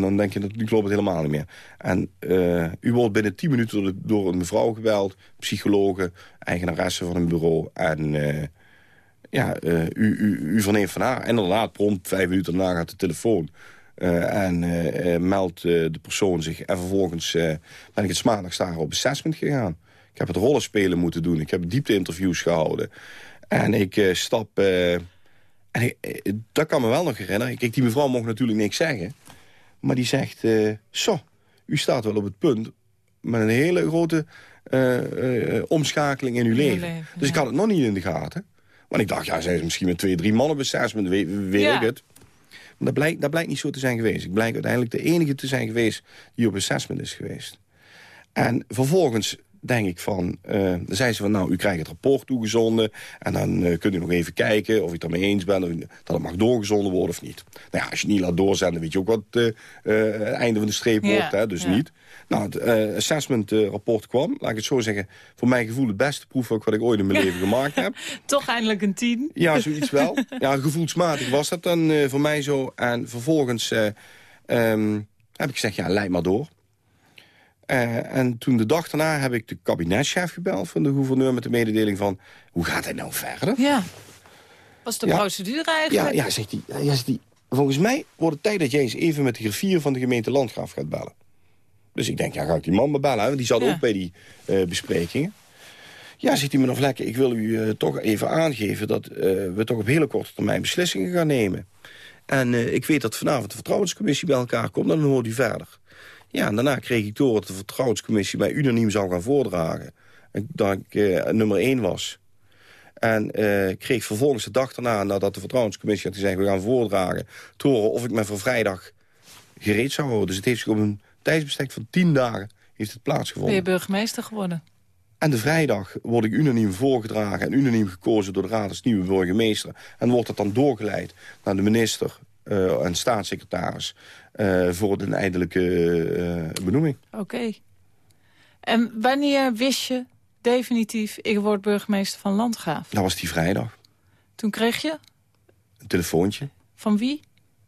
dan denk je, dat nu klopt het helemaal niet meer. En eh, u wordt binnen 10 minuten door, een mevrouw gebeld, psychologe, eigenaresse van een bureau. En eh, ja, eh, u, u, u verneemt van haar. En inderdaad, prompt vijf minuten daarna gaat de telefoon. En meldt de persoon zich. En vervolgens ben ik het maandags daar op assessment gegaan. Ik heb het rollenspelen moeten doen. Ik heb diepte-interviews gehouden. En ik stap... en ik, dat kan me wel nog herinneren. Kijk, die mevrouw mocht natuurlijk niks zeggen. Maar die zegt... eh, zo, u staat wel op het punt... met een hele grote eh, eh, omschakeling in uw leven. leven, dus ik had het nog niet in de gaten. Want ik dacht, ja, zijn ze misschien met twee, drie mannen op assessment, weet, weet Ja. ik het. Maar dat blijkt, dat blijkt niet zo te zijn geweest. Ik blijk uiteindelijk de enige te zijn geweest die op assessment is geweest. En vervolgens denk ik van, eh, dan zei ze van, nou, u krijgt het rapport toegezonden... en dan eh, kunt u nog even kijken of u het ermee eens bent... Of, dat het mag doorgezonden worden of niet. Nou ja, als je het niet laat doorzenden, weet je ook wat eh, het einde van de streep Ja, wordt, hè, dus ja. niet. Nou, het eh, assessment eh, rapport kwam, laat ik het zo zeggen... voor mijn gevoel het beste proefwerk wat ik ooit in mijn leven gemaakt heb. Toch eindelijk een tien. Ja, zoiets wel. Ja, gevoelsmatig was dat dan voor mij zo. En vervolgens eh, ehm, heb ik gezegd, ja, leid maar door. Eh, en toen de dag daarna heb ik de kabinetchef gebeld van de gouverneur... met de mededeling van, hoe gaat het nou verder? Ja. Was de Ja. procedure Ja, eigenlijk? ja, zegt hij. Ja, zegt hij. Volgens mij wordt het tijd dat jij eens even met de griffier van de gemeente Landgraaf gaat bellen. Dus ik denk, ja, ga ik die man maar bellen. hè, Want die zat Ja. ook bij die eh, besprekingen. Ja, zegt hij me nog lekker. Ik wil u eh, toch even aangeven dat we toch op hele korte termijn beslissingen gaan nemen. En ik weet dat vanavond de vertrouwenscommissie bij elkaar komt. Dan hoort u verder. Ja, en daarna kreeg ik door dat de vertrouwenscommissie mij unaniem zou gaan voordragen. En Dat ik eh, nummer één was. En eh, kreeg vervolgens de dag daarna, nadat de vertrouwenscommissie had gezegd... we gaan voordragen, te horen of ik me voor vrijdag gereed zou houden. Dus het heeft zich op een tijdsbestek van tien dagen heeft het Ben plaatsgevonden. je burgemeester geworden? En de vrijdag word ik unaniem voorgedragen en unaniem gekozen door de raad als nieuwe burgemeester. En wordt dat dan doorgeleid naar de minister eh, en staatssecretaris voor een eindelijke eh, benoeming. Oké. En wanneer wist je definitief, ik word burgemeester van Landgraaf? Dat was die vrijdag. Toen kreeg je? Een telefoontje Van wie?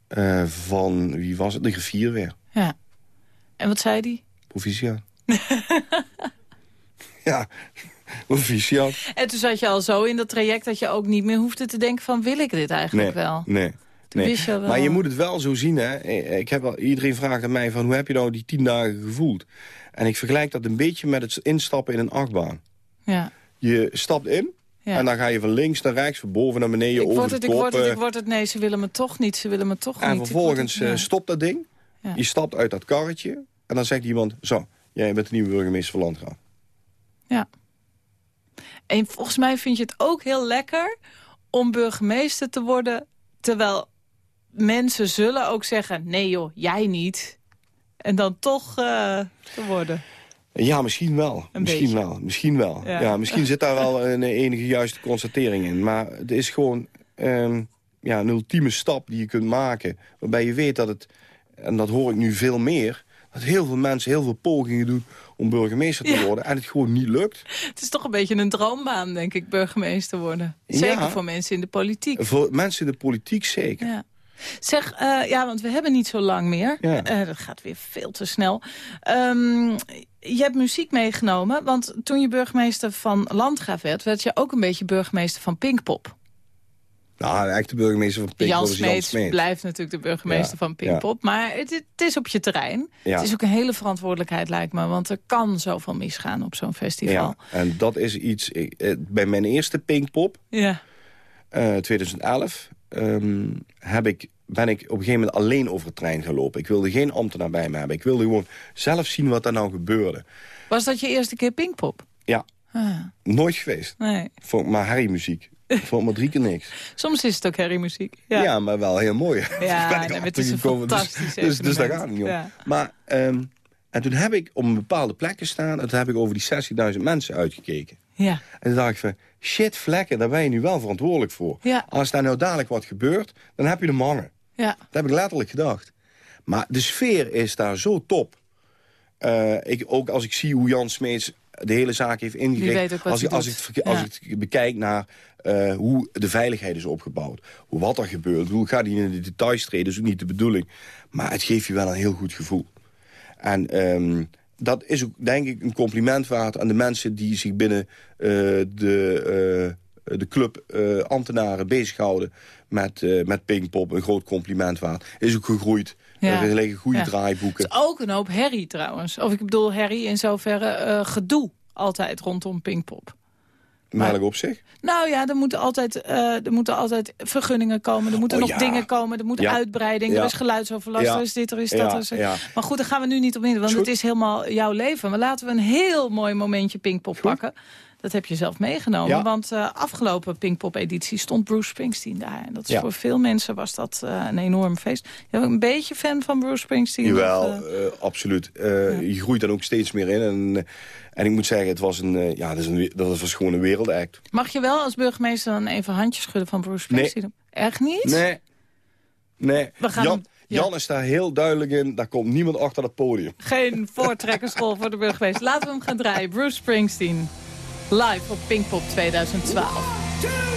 eh, van, wie was het? De griffier weer. Ja. En wat zei die? Proficiat. ja, proficiat. En toen zat je al zo in dat traject dat je ook niet meer hoefde te denken van wil ik dit eigenlijk Nee, wel? nee. Nee. je Maar je moet het wel zo zien, hè. Ik heb wel, iedereen vraagt aan mij van hoe heb je nou die tien dagen gevoeld? En ik vergelijk dat een beetje met het instappen in een achtbaan. Ja. Je stapt in Ja. en dan ga je van links naar rechts, van boven naar beneden, Ik over word de het, ik word het, ik word het. Nee, ze willen me toch niet. Ze willen me toch en niet. Ik vervolgens het- eh, stopt dat ding. Ja. Je stapt uit dat karretje en dan zegt iemand... zo, jij bent de nieuwe burgemeester van Landgraaf. Ja. En volgens mij vind je het ook heel lekker om burgemeester te worden... terwijl mensen zullen ook zeggen... nee joh, jij niet. En dan toch eh, te worden. Ja, misschien wel. Een misschien beetje. wel. Misschien wel. Ja. Ja. misschien zit daar wel een enige juiste constatering in. Maar het is gewoon ehm, ja, een ultieme stap die je kunt maken. Waarbij je weet dat het, en dat hoor ik nu veel meer... dat heel veel mensen heel veel pogingen doen om burgemeester te Ja. worden... en het gewoon niet lukt. Het is toch een beetje een droombaan, denk ik, burgemeester worden. Zeker Ja. voor mensen in de politiek. Voor mensen in de politiek zeker. Ja. Zeg, eh, ja, want we hebben niet zo lang meer. Ja. Eh, dat gaat weer veel te snel. Ehm, je hebt muziek meegenomen, want toen je burgemeester van Landgraaf werd... werd je ook een beetje burgemeester van Pinkpop. Nou, de echte burgemeester van Pinkpop Jan Smeets blijft natuurlijk de burgemeester Ja, van Pinkpop. Maar het, het is op je terrein. Ja. Het is ook een hele verantwoordelijkheid, lijkt me. Want er kan zoveel misgaan op zo'n festival. Ja, en dat is iets... ik- eh, bij mijn eerste Pinkpop, Ja. eh 2011... ehm, heb ik, ben ik op een gegeven moment alleen over het trein gelopen. Ik wilde geen ambtenaar bij me hebben. Ik wilde gewoon zelf zien wat er nou gebeurde. Was dat je eerste keer Pinkpop? Ja, Ah, nooit geweest. nee. Vond maar Harry-muziek. Vond maar drie keer niks. Soms is het ook herriemuziek. Ja. Ja. maar wel heel mooi. Ja, nee, het is een. Dus- fantastisch Dus, dus, daar gaat het niet om. Ja. Maar, ehm, en toen heb ik op een bepaalde plek gestaan... en toen heb ik over die 60.000 mensen uitgekeken. ja. En toen dacht ik van, shit vlekken, daar ben je nu wel verantwoordelijk voor. Ja. Als daar nou dadelijk wat gebeurt, dan heb je hem hangen. Ja. Dat heb ik letterlijk gedacht. Maar de sfeer is daar zo top. Eh, ik, ook als ik zie hoe Jan Smeets de hele zaak heeft ingericht. Als, als, ik, het als Ja. ik het bekijk naar eh, hoe de veiligheid is opgebouwd. Hoe wat er gebeurt. Hoe gaat hij in de details treden. Dat is ook niet de bedoeling. Maar het geeft je wel een heel goed gevoel. En ehm, dat is ook denk ik een compliment waard aan de mensen die zich binnen eh, de, eh, de club eh, ambtenaren bezighouden met, met Pinkpop. Een groot compliment waard. Is ook gegroeid. Ja. Er liggen goede Ja. draaiboeken. Het is ook een hoop herrie trouwens. Of ik bedoel herrie in zoverre gedoe altijd rondom Pinkpop. In welk opzicht? Nou ja, er moeten altijd, eh, er moeten altijd vergunningen komen. Er moeten Oh, nog ja. dingen komen. Er moet Ja. uitbreiding. Ja. Er is geluidsoverlast. Er is dit, er is dat. Er is. Maar goed, daar gaan we nu niet op in. Want het is helemaal jouw leven. Maar laten we een heel mooi momentje Pinkpop pakken. Dat heb je zelf meegenomen. Ja. Want eh, afgelopen Pinkpop-editie stond Bruce Springsteen daar. En dat is Ja. voor veel mensen was dat eh, een enorm feest. Je bent een beetje fan van Bruce Springsteen? Jawel, eh, absoluut. Je groeit dan ook steeds meer in. En, en ik moet zeggen, het was, een, ja, dat, is een, dat was gewoon een wereldact. Mag je wel als burgemeester dan even handjes schudden van Bruce Springsteen? Echt niet? Nee. Nee. We gaan Jan, hem- ja. Jan is daar heel duidelijk in. Daar komt niemand achter dat podium. Geen voortrekkersrol voor de burgemeester. Laten we hem gaan draaien. Bruce Springsteen. Live op Pinkpop 2012.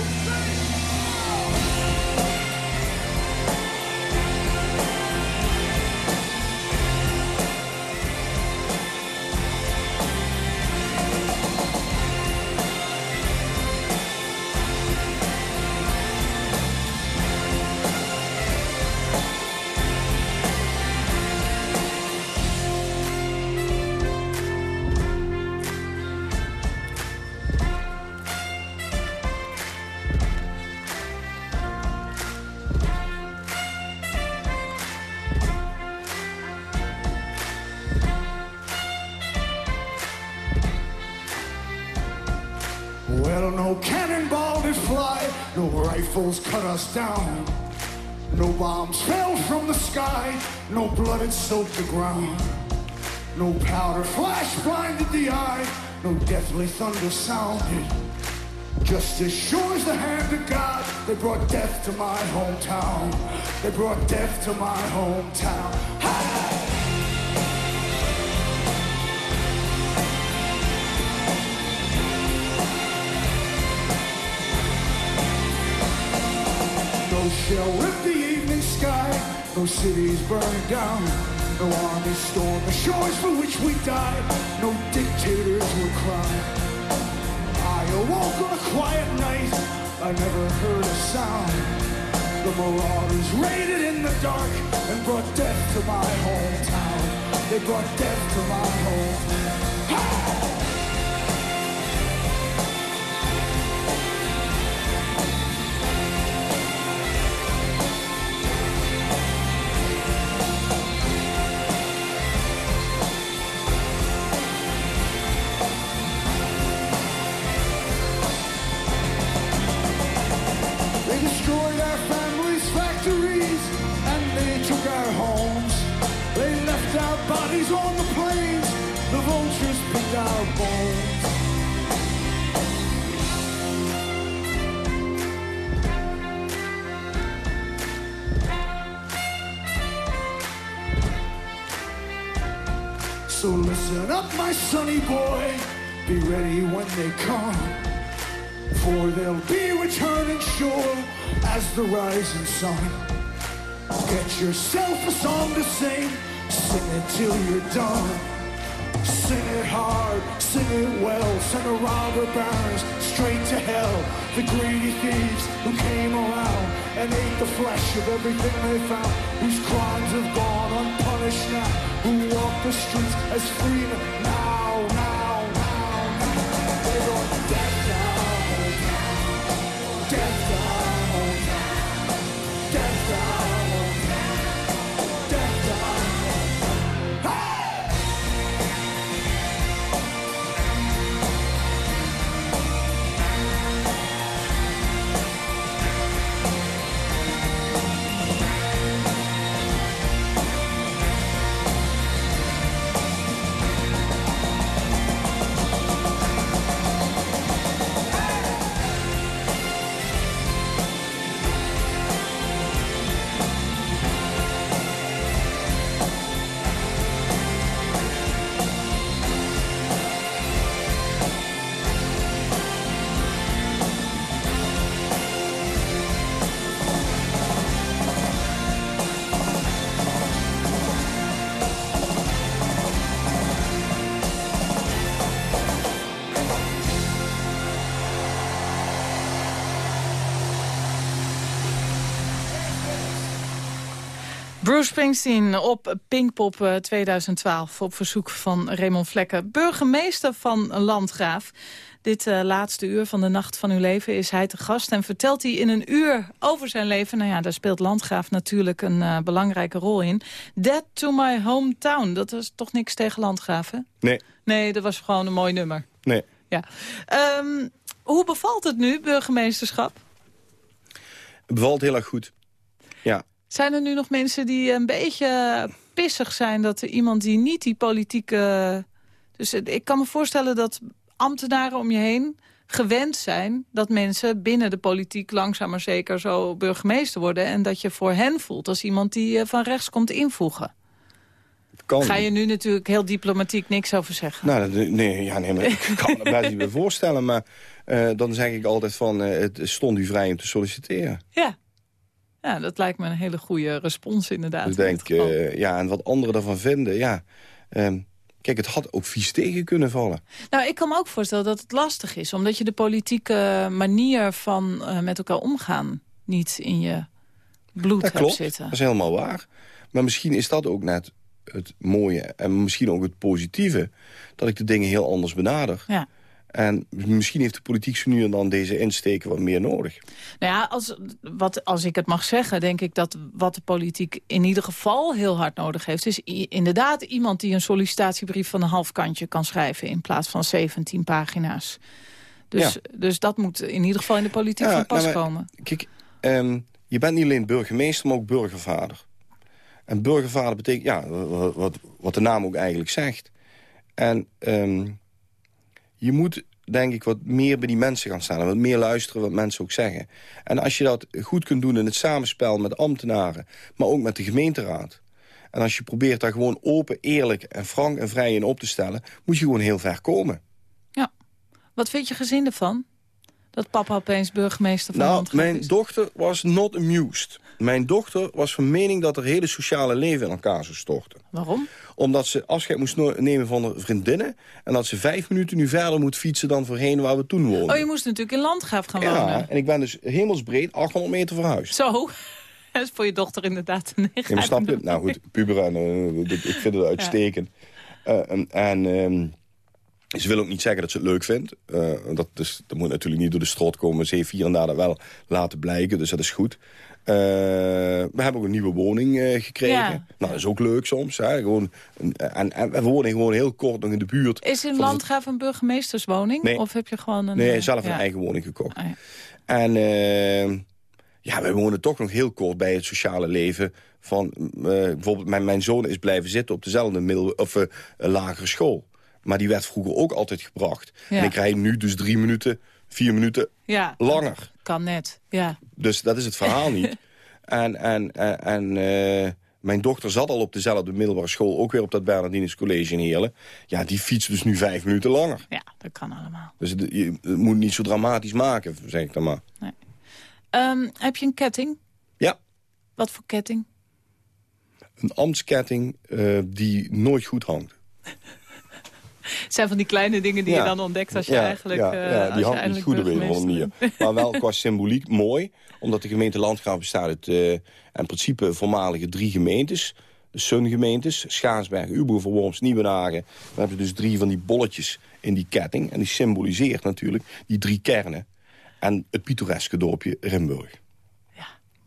Rifles cut us down. No bombs fell from the sky, no blood had soaked the ground. No powder flash blinded the eye, no deathly thunder sounded. Just as sure as the hand of God, they brought death to my hometown. They brought death to my hometown. No shell ripped the evening sky, no cities burned down, no armies stormed the shores for which we died, no dictators were crowned. I awoke on a quiet night, I never heard a sound. The marauders raided in the dark and brought death to my hometown. They brought death to my home. They on the plains. The vultures picked our bones. So listen up, my sonny boy. Be ready when they come. For they'll be returning sure as the rising sun. Get yourself a song to sing, sing it till you're done. Sing it hard, sing it well, send the robber barons straight to hell. The greedy thieves who came around and ate the flesh of everything they found, whose crimes have gone unpunished now, who walk the streets as now, Bruce Springsteen op Pinkpop eh, 2012 op verzoek van Raymond Vlekken. Burgemeester van Landgraaf. Dit eh, laatste uur van de nacht van uw leven is hij te gast... en vertelt hij in een uur over zijn leven. Nou ja, daar speelt Landgraaf natuurlijk een eh, belangrijke rol in. Dead to my hometown, dat is toch niks tegen Landgraaf, hè? Nee, Nee, dat was gewoon een mooi nummer. nee. Ja. Ehm, hoe bevalt het nu, burgemeesterschap? Het bevalt heel erg goed. Ja, Zijn er nu nog mensen die een beetje pissig zijn... dat er iemand die niet die politieke... Dus ik kan me voorstellen dat ambtenaren om je heen gewend zijn... dat mensen binnen de politiek langzaam maar zeker zo burgemeester worden... en dat je voor hen voelt als iemand die eh, van rechts komt invoegen. kan. Ga je nu natuurlijk heel diplomatiek niks over zeggen. Nou, nee, ja, nee maar ik kan me best niet meer voorstellen. Maar eh, dan zeg ik altijd van, eh, het stond u vrij om te solliciteren. Ja. Ja, dat lijkt me een hele goede respons inderdaad. Dus in denk, eh, ja, en wat anderen daarvan vinden, ja. ehm, kijk, het had ook vies tegen kunnen vallen. Nou, ik kan me ook voorstellen dat het lastig is. Omdat je de politieke manier van eh, met elkaar omgaan niet in je bloed Dat hebt klopt, zitten. dat is helemaal waar. Maar misschien is dat ook net het mooie en misschien ook het positieve... dat ik de dingen heel anders benader. Ja. En misschien heeft de politiek zo nu en dan deze insteken wat meer nodig. Nou ja, als, wat, als ik het mag zeggen, denk ik dat wat de politiek in ieder geval heel hard nodig heeft... is inderdaad iemand die een sollicitatiebrief van een half kantje kan schrijven... in plaats van 17 pagina's. Dus, Ja. dus dat moet in ieder geval in de politiek Ja, van pas nou, maar- komen. Kijk, ehm, je bent niet alleen burgemeester, maar ook burgervader. En burgervader betekent, ja, wat, wat, wat de naam ook eigenlijk zegt. En ehm, je moet, denk ik, wat meer bij die mensen gaan staan. En wat meer luisteren wat mensen ook zeggen. En als je dat goed kunt doen in het samenspel met ambtenaren... maar ook met de gemeenteraad... en als je probeert daar gewoon open, eerlijk en frank en vrij in op te stellen... moet je gewoon heel ver komen. Ja. Wat vind je gezin ervan? Dat papa opeens burgemeester van Nou, mijn is? dochter was not amused. Mijn dochter was van mening dat er hele sociale leven in elkaar zou storten. Waarom? Omdat ze afscheid moest nemen van haar vriendinnen... en dat ze vijf minuten nu verder moet fietsen dan voorheen waar we toen woonden. Oh, je moest natuurlijk in Landgraaf gaan ja, wonen. en ik ben dus hemelsbreed 800 meter verhuisd. Zo. Dat is voor je dochter inderdaad een Ja, maar snap je? Nou goed, puber en eh, ik vind het uitstekend. Eh, en en ehm, ze wil ook niet zeggen dat ze het leuk vindt. Eh, dat, dus, dat moet natuurlijk niet door de strot komen. Ze heeft hier en daar dat wel laten blijken, dus dat is goed. Eh, we hebben ook een nieuwe woning eh, gekregen. Ja. Nou, dat is ook leuk soms. Hè? Gewoon, en, en we wonen gewoon heel kort nog in de buurt. Is in Landgraaf een burgemeesterswoning? Nee. Of heb je gewoon een... Nee, zelf een ja. eigen woning gekocht. Ah, ja. En eh, ja, wij wonen toch nog heel kort bij het sociale leven. Van, bijvoorbeeld, mijn, mijn zoon is blijven zitten op dezelfde middel, of, lagere school. Maar die werd vroeger ook altijd gebracht. Ja. En ik rijd nu dus drie minuten, vier minuten Ja, langer. kan net. Ja. Dus dat is het verhaal niet. En, en, en, en eh, mijn dochter zat al op dezelfde middelbare school... ook weer op dat Bernardinus College in Heerlen. Ja, die fietst dus nu vijf minuten langer. ja, dat kan allemaal. Dus het, je, het moet niet zo dramatisch maken, zeg ik dan maar. Ehm, heb je een ketting? Ja. Wat voor ketting? Een ambtsketting eh, die nooit goed hangt. Het zijn van die kleine dingen die Ja. je dan ontdekt als je Ja, eigenlijk... ja, eh, ja, als die hangt niet eindelijk goed op een manier. Maar wel qua symboliek mooi. Omdat de gemeente Landgraaf bestaat uit eh, in principe voormalige drie gemeentes. De Sun-gemeentes, Schaarsberg, Uboer, Worms, Nieuwenhagen. Dan hebben ze dus drie van die bolletjes in die ketting. En die symboliseert natuurlijk die drie kernen. En het pittoreske dorpje Rimburg.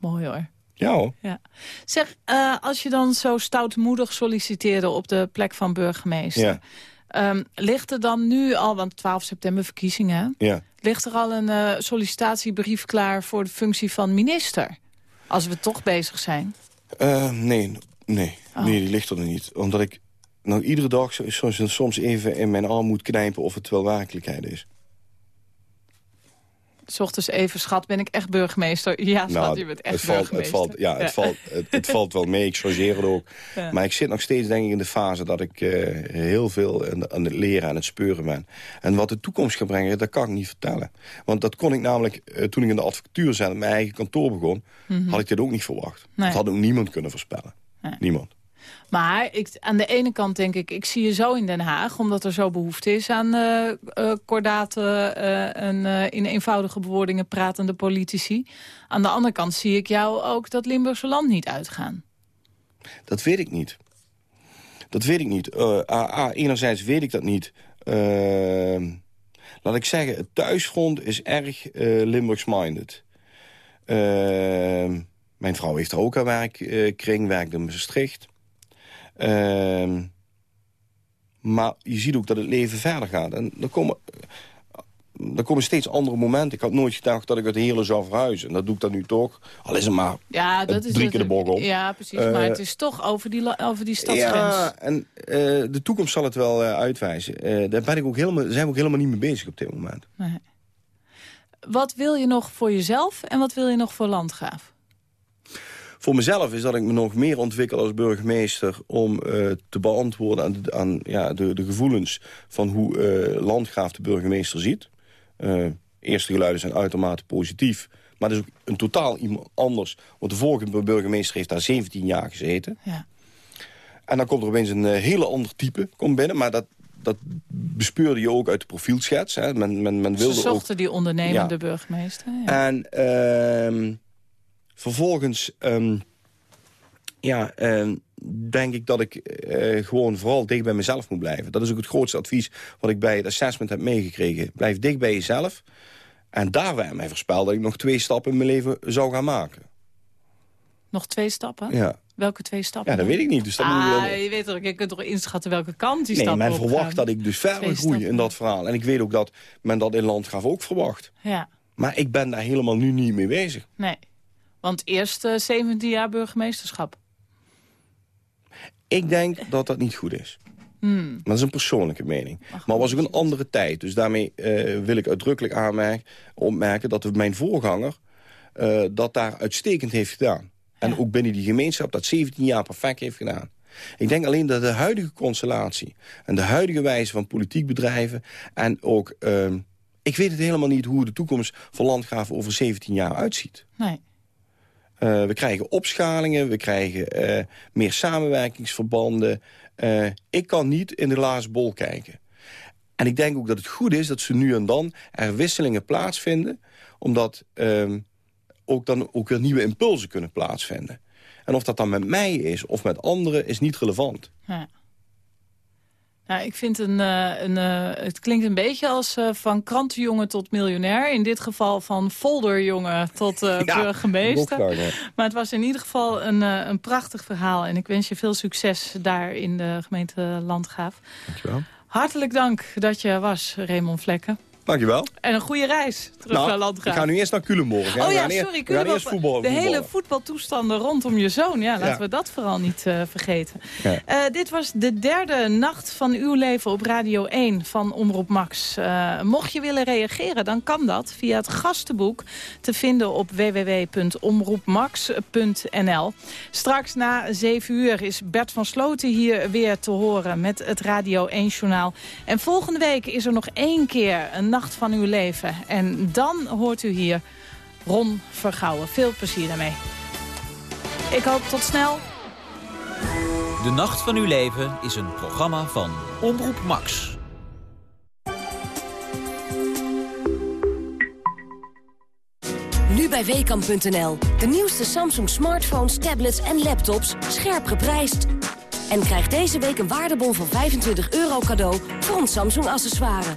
Mooi hoor. Ja hoor. Ja. Zeg, eh, als je dan zo stoutmoedig solliciteerde op de plek van burgemeester... Ja, ehm, ligt er dan nu al, want 12 september verkiezingen... ja. ligt er al een eh, sollicitatiebrief klaar voor de functie van minister? Als we toch bezig zijn. Eh, nee, nee, Oh. nee, die ligt er nog niet. Omdat ik nou, iedere dag soms, soms even in mijn arm moet knijpen of het wel werkelijkheid is. S ochtends even, schat, ben ik echt burgemeester? Ja, schat, Nou, je bent echt het valt, het valt, ja, Het, valt, het, het valt wel mee, ik chargeer het ook. Ja. Maar ik zit nog steeds denk ik in de fase dat ik eh, heel veel aan, aan het leren en het speuren ben. En wat de toekomst gaat brengen, dat kan ik niet vertellen. Want dat kon ik namelijk, eh, toen ik in de advocatuur zat... mijn eigen kantoor begon, had ik dit ook niet verwacht. Mhm. Nee. Dat had ook niemand kunnen voorspellen. Nee. Niemand. Maar ik, aan de ene kant denk ik, ik zie je zo in Den Haag... omdat er zo behoefte is aan eh, kordate eh, en in eenvoudige bewoordingen pratende politici. Aan de andere kant zie ik jou ook dat Limburgse land niet uitgaan. Dat weet ik niet. Dat weet ik niet. Eh, A, A, enerzijds weet ik dat niet. Uh, laat ik zeggen, het thuisfront is erg uh, Limburgs-minded. Ehm, mijn vrouw heeft er ook aan werkkring, werkt in Maastricht. Ehm, maar je ziet ook dat het leven verder gaat. En er komen, er komen steeds andere momenten. Ik had nooit gedacht dat ik het hele zou verhuizen. En dat doe ik dan nu toch. Al is het maar ja, dat is drie keer de op. Ja, precies. Uh, maar het is toch over die, over die stadsgrens. Ja, en uh, de toekomst zal het wel uh, uitwijzen. daar ben ik ook helemaal, zijn we ook helemaal niet mee bezig op dit moment. Nee. Wat wil je nog voor jezelf en wat wil je nog voor Landgraaf? Voor mezelf is dat ik me nog meer ontwikkel als burgemeester... om uh, te beantwoorden aan, de, aan ja, de, de, gevoelens van hoe uh, Landgraaf de burgemeester ziet. Uh, eerste geluiden zijn uitermate positief. Maar dat is ook een totaal iemand anders. Want de vorige burgemeester heeft daar 17 jaar gezeten. Ja. En dan komt er opeens een hele ander type komt binnen. Maar dat, dat bespeurde je ook uit de profielschets. Hè. Men, men, men wilde Ze zochten ook, die ondernemende ja. burgemeester. Ja. En uh, vervolgens... Um, ja, uh, denk ik dat ik uh, gewoon vooral dicht bij mezelf moet blijven. Dat is ook het grootste advies wat ik bij het assessment heb meegekregen. Blijf dicht bij jezelf. En daar werd mij voorspeld dat ik nog twee stappen in mijn leven zou gaan maken. Nog twee stappen? Ja. Welke twee stappen? Ja, dat weet ik niet. Dus dat ah, moet ik je weet toch, je kunt toch inschatten welke kant die nee, stappen men verwacht dat ik dus verder groei in dat verhaal. En ik weet ook dat men dat in Landgraaf ook verwacht. Ja. Maar ik ben daar helemaal nu niet mee bezig. Nee. Want eerst uh, 17 jaar burgemeesterschap. Ik denk dat dat niet goed is. Hmm. Maar dat is een persoonlijke mening. Ach, maar was ook een andere tijd. Dus daarmee uh, wil ik uitdrukkelijk aanmerken, opmerken... dat mijn voorganger uh, dat daar uitstekend heeft gedaan. Ja. En ook binnen die gemeenschap dat 17 jaar perfect heeft gedaan. Ik denk alleen dat de huidige constellatie... en de huidige wijze van politiek bedrijven... en ook... Uh, ik weet het helemaal niet hoe de toekomst van Landgraaf over 17 jaar uitziet. Nee. Uh, we krijgen opschalingen, we krijgen uh, meer samenwerkingsverbanden. Uh, ik kan niet in de glazen bol kijken. En ik denk ook dat het goed is dat ze nu en dan er wisselingen plaatsvinden. Omdat um, ook dan ook weer nieuwe impulsen kunnen plaatsvinden. En of dat dan met mij is of met anderen is niet relevant. Ja. Nou, ik vind een, uh, een uh, het klinkt een beetje als uh, van krantenjongen tot miljonair. In dit geval van folderjongen tot ja, burgemeester. Maar het was in ieder geval een, een prachtig verhaal. En ik wens je veel succes daar in de gemeente Landgraaf. Dankjewel. Hartelijk dank dat je was, Raymond Vlekken. Dankjewel. En een goede reis terug nou, naar Landgraaf. We gaan nu eerst naar Culemborg. Oh ja, sorry. Eerst de voetballen. hele voetbaltoestanden rondom je zoon. Ja, laten Ja. we dat vooral niet uh, vergeten. Ja. Uh, dit was de derde nacht van uw leven op Radio 1 van Omroep Max. Uh, mocht je willen reageren, dan kan dat via het gastenboek te vinden op www.omroepmax.nl. Straks na 7 uur is Bert van Sloten hier weer te horen met het Radio 1-journaal. En volgende week is er nog één keer een nacht van uw leven. En dan hoort u hier Ron Vergouwen. Veel plezier daarmee. Ik hoop tot snel. De Nacht van uw leven is een programma van Omroep Max. Nu bij Weekamp.nl. De nieuwste Samsung smartphones, tablets en laptops scherp geprijsd. En krijg deze week een waardebon van 25 euro cadeau voor ons Samsung accessoire.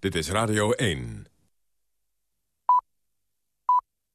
Dit is Radio 1.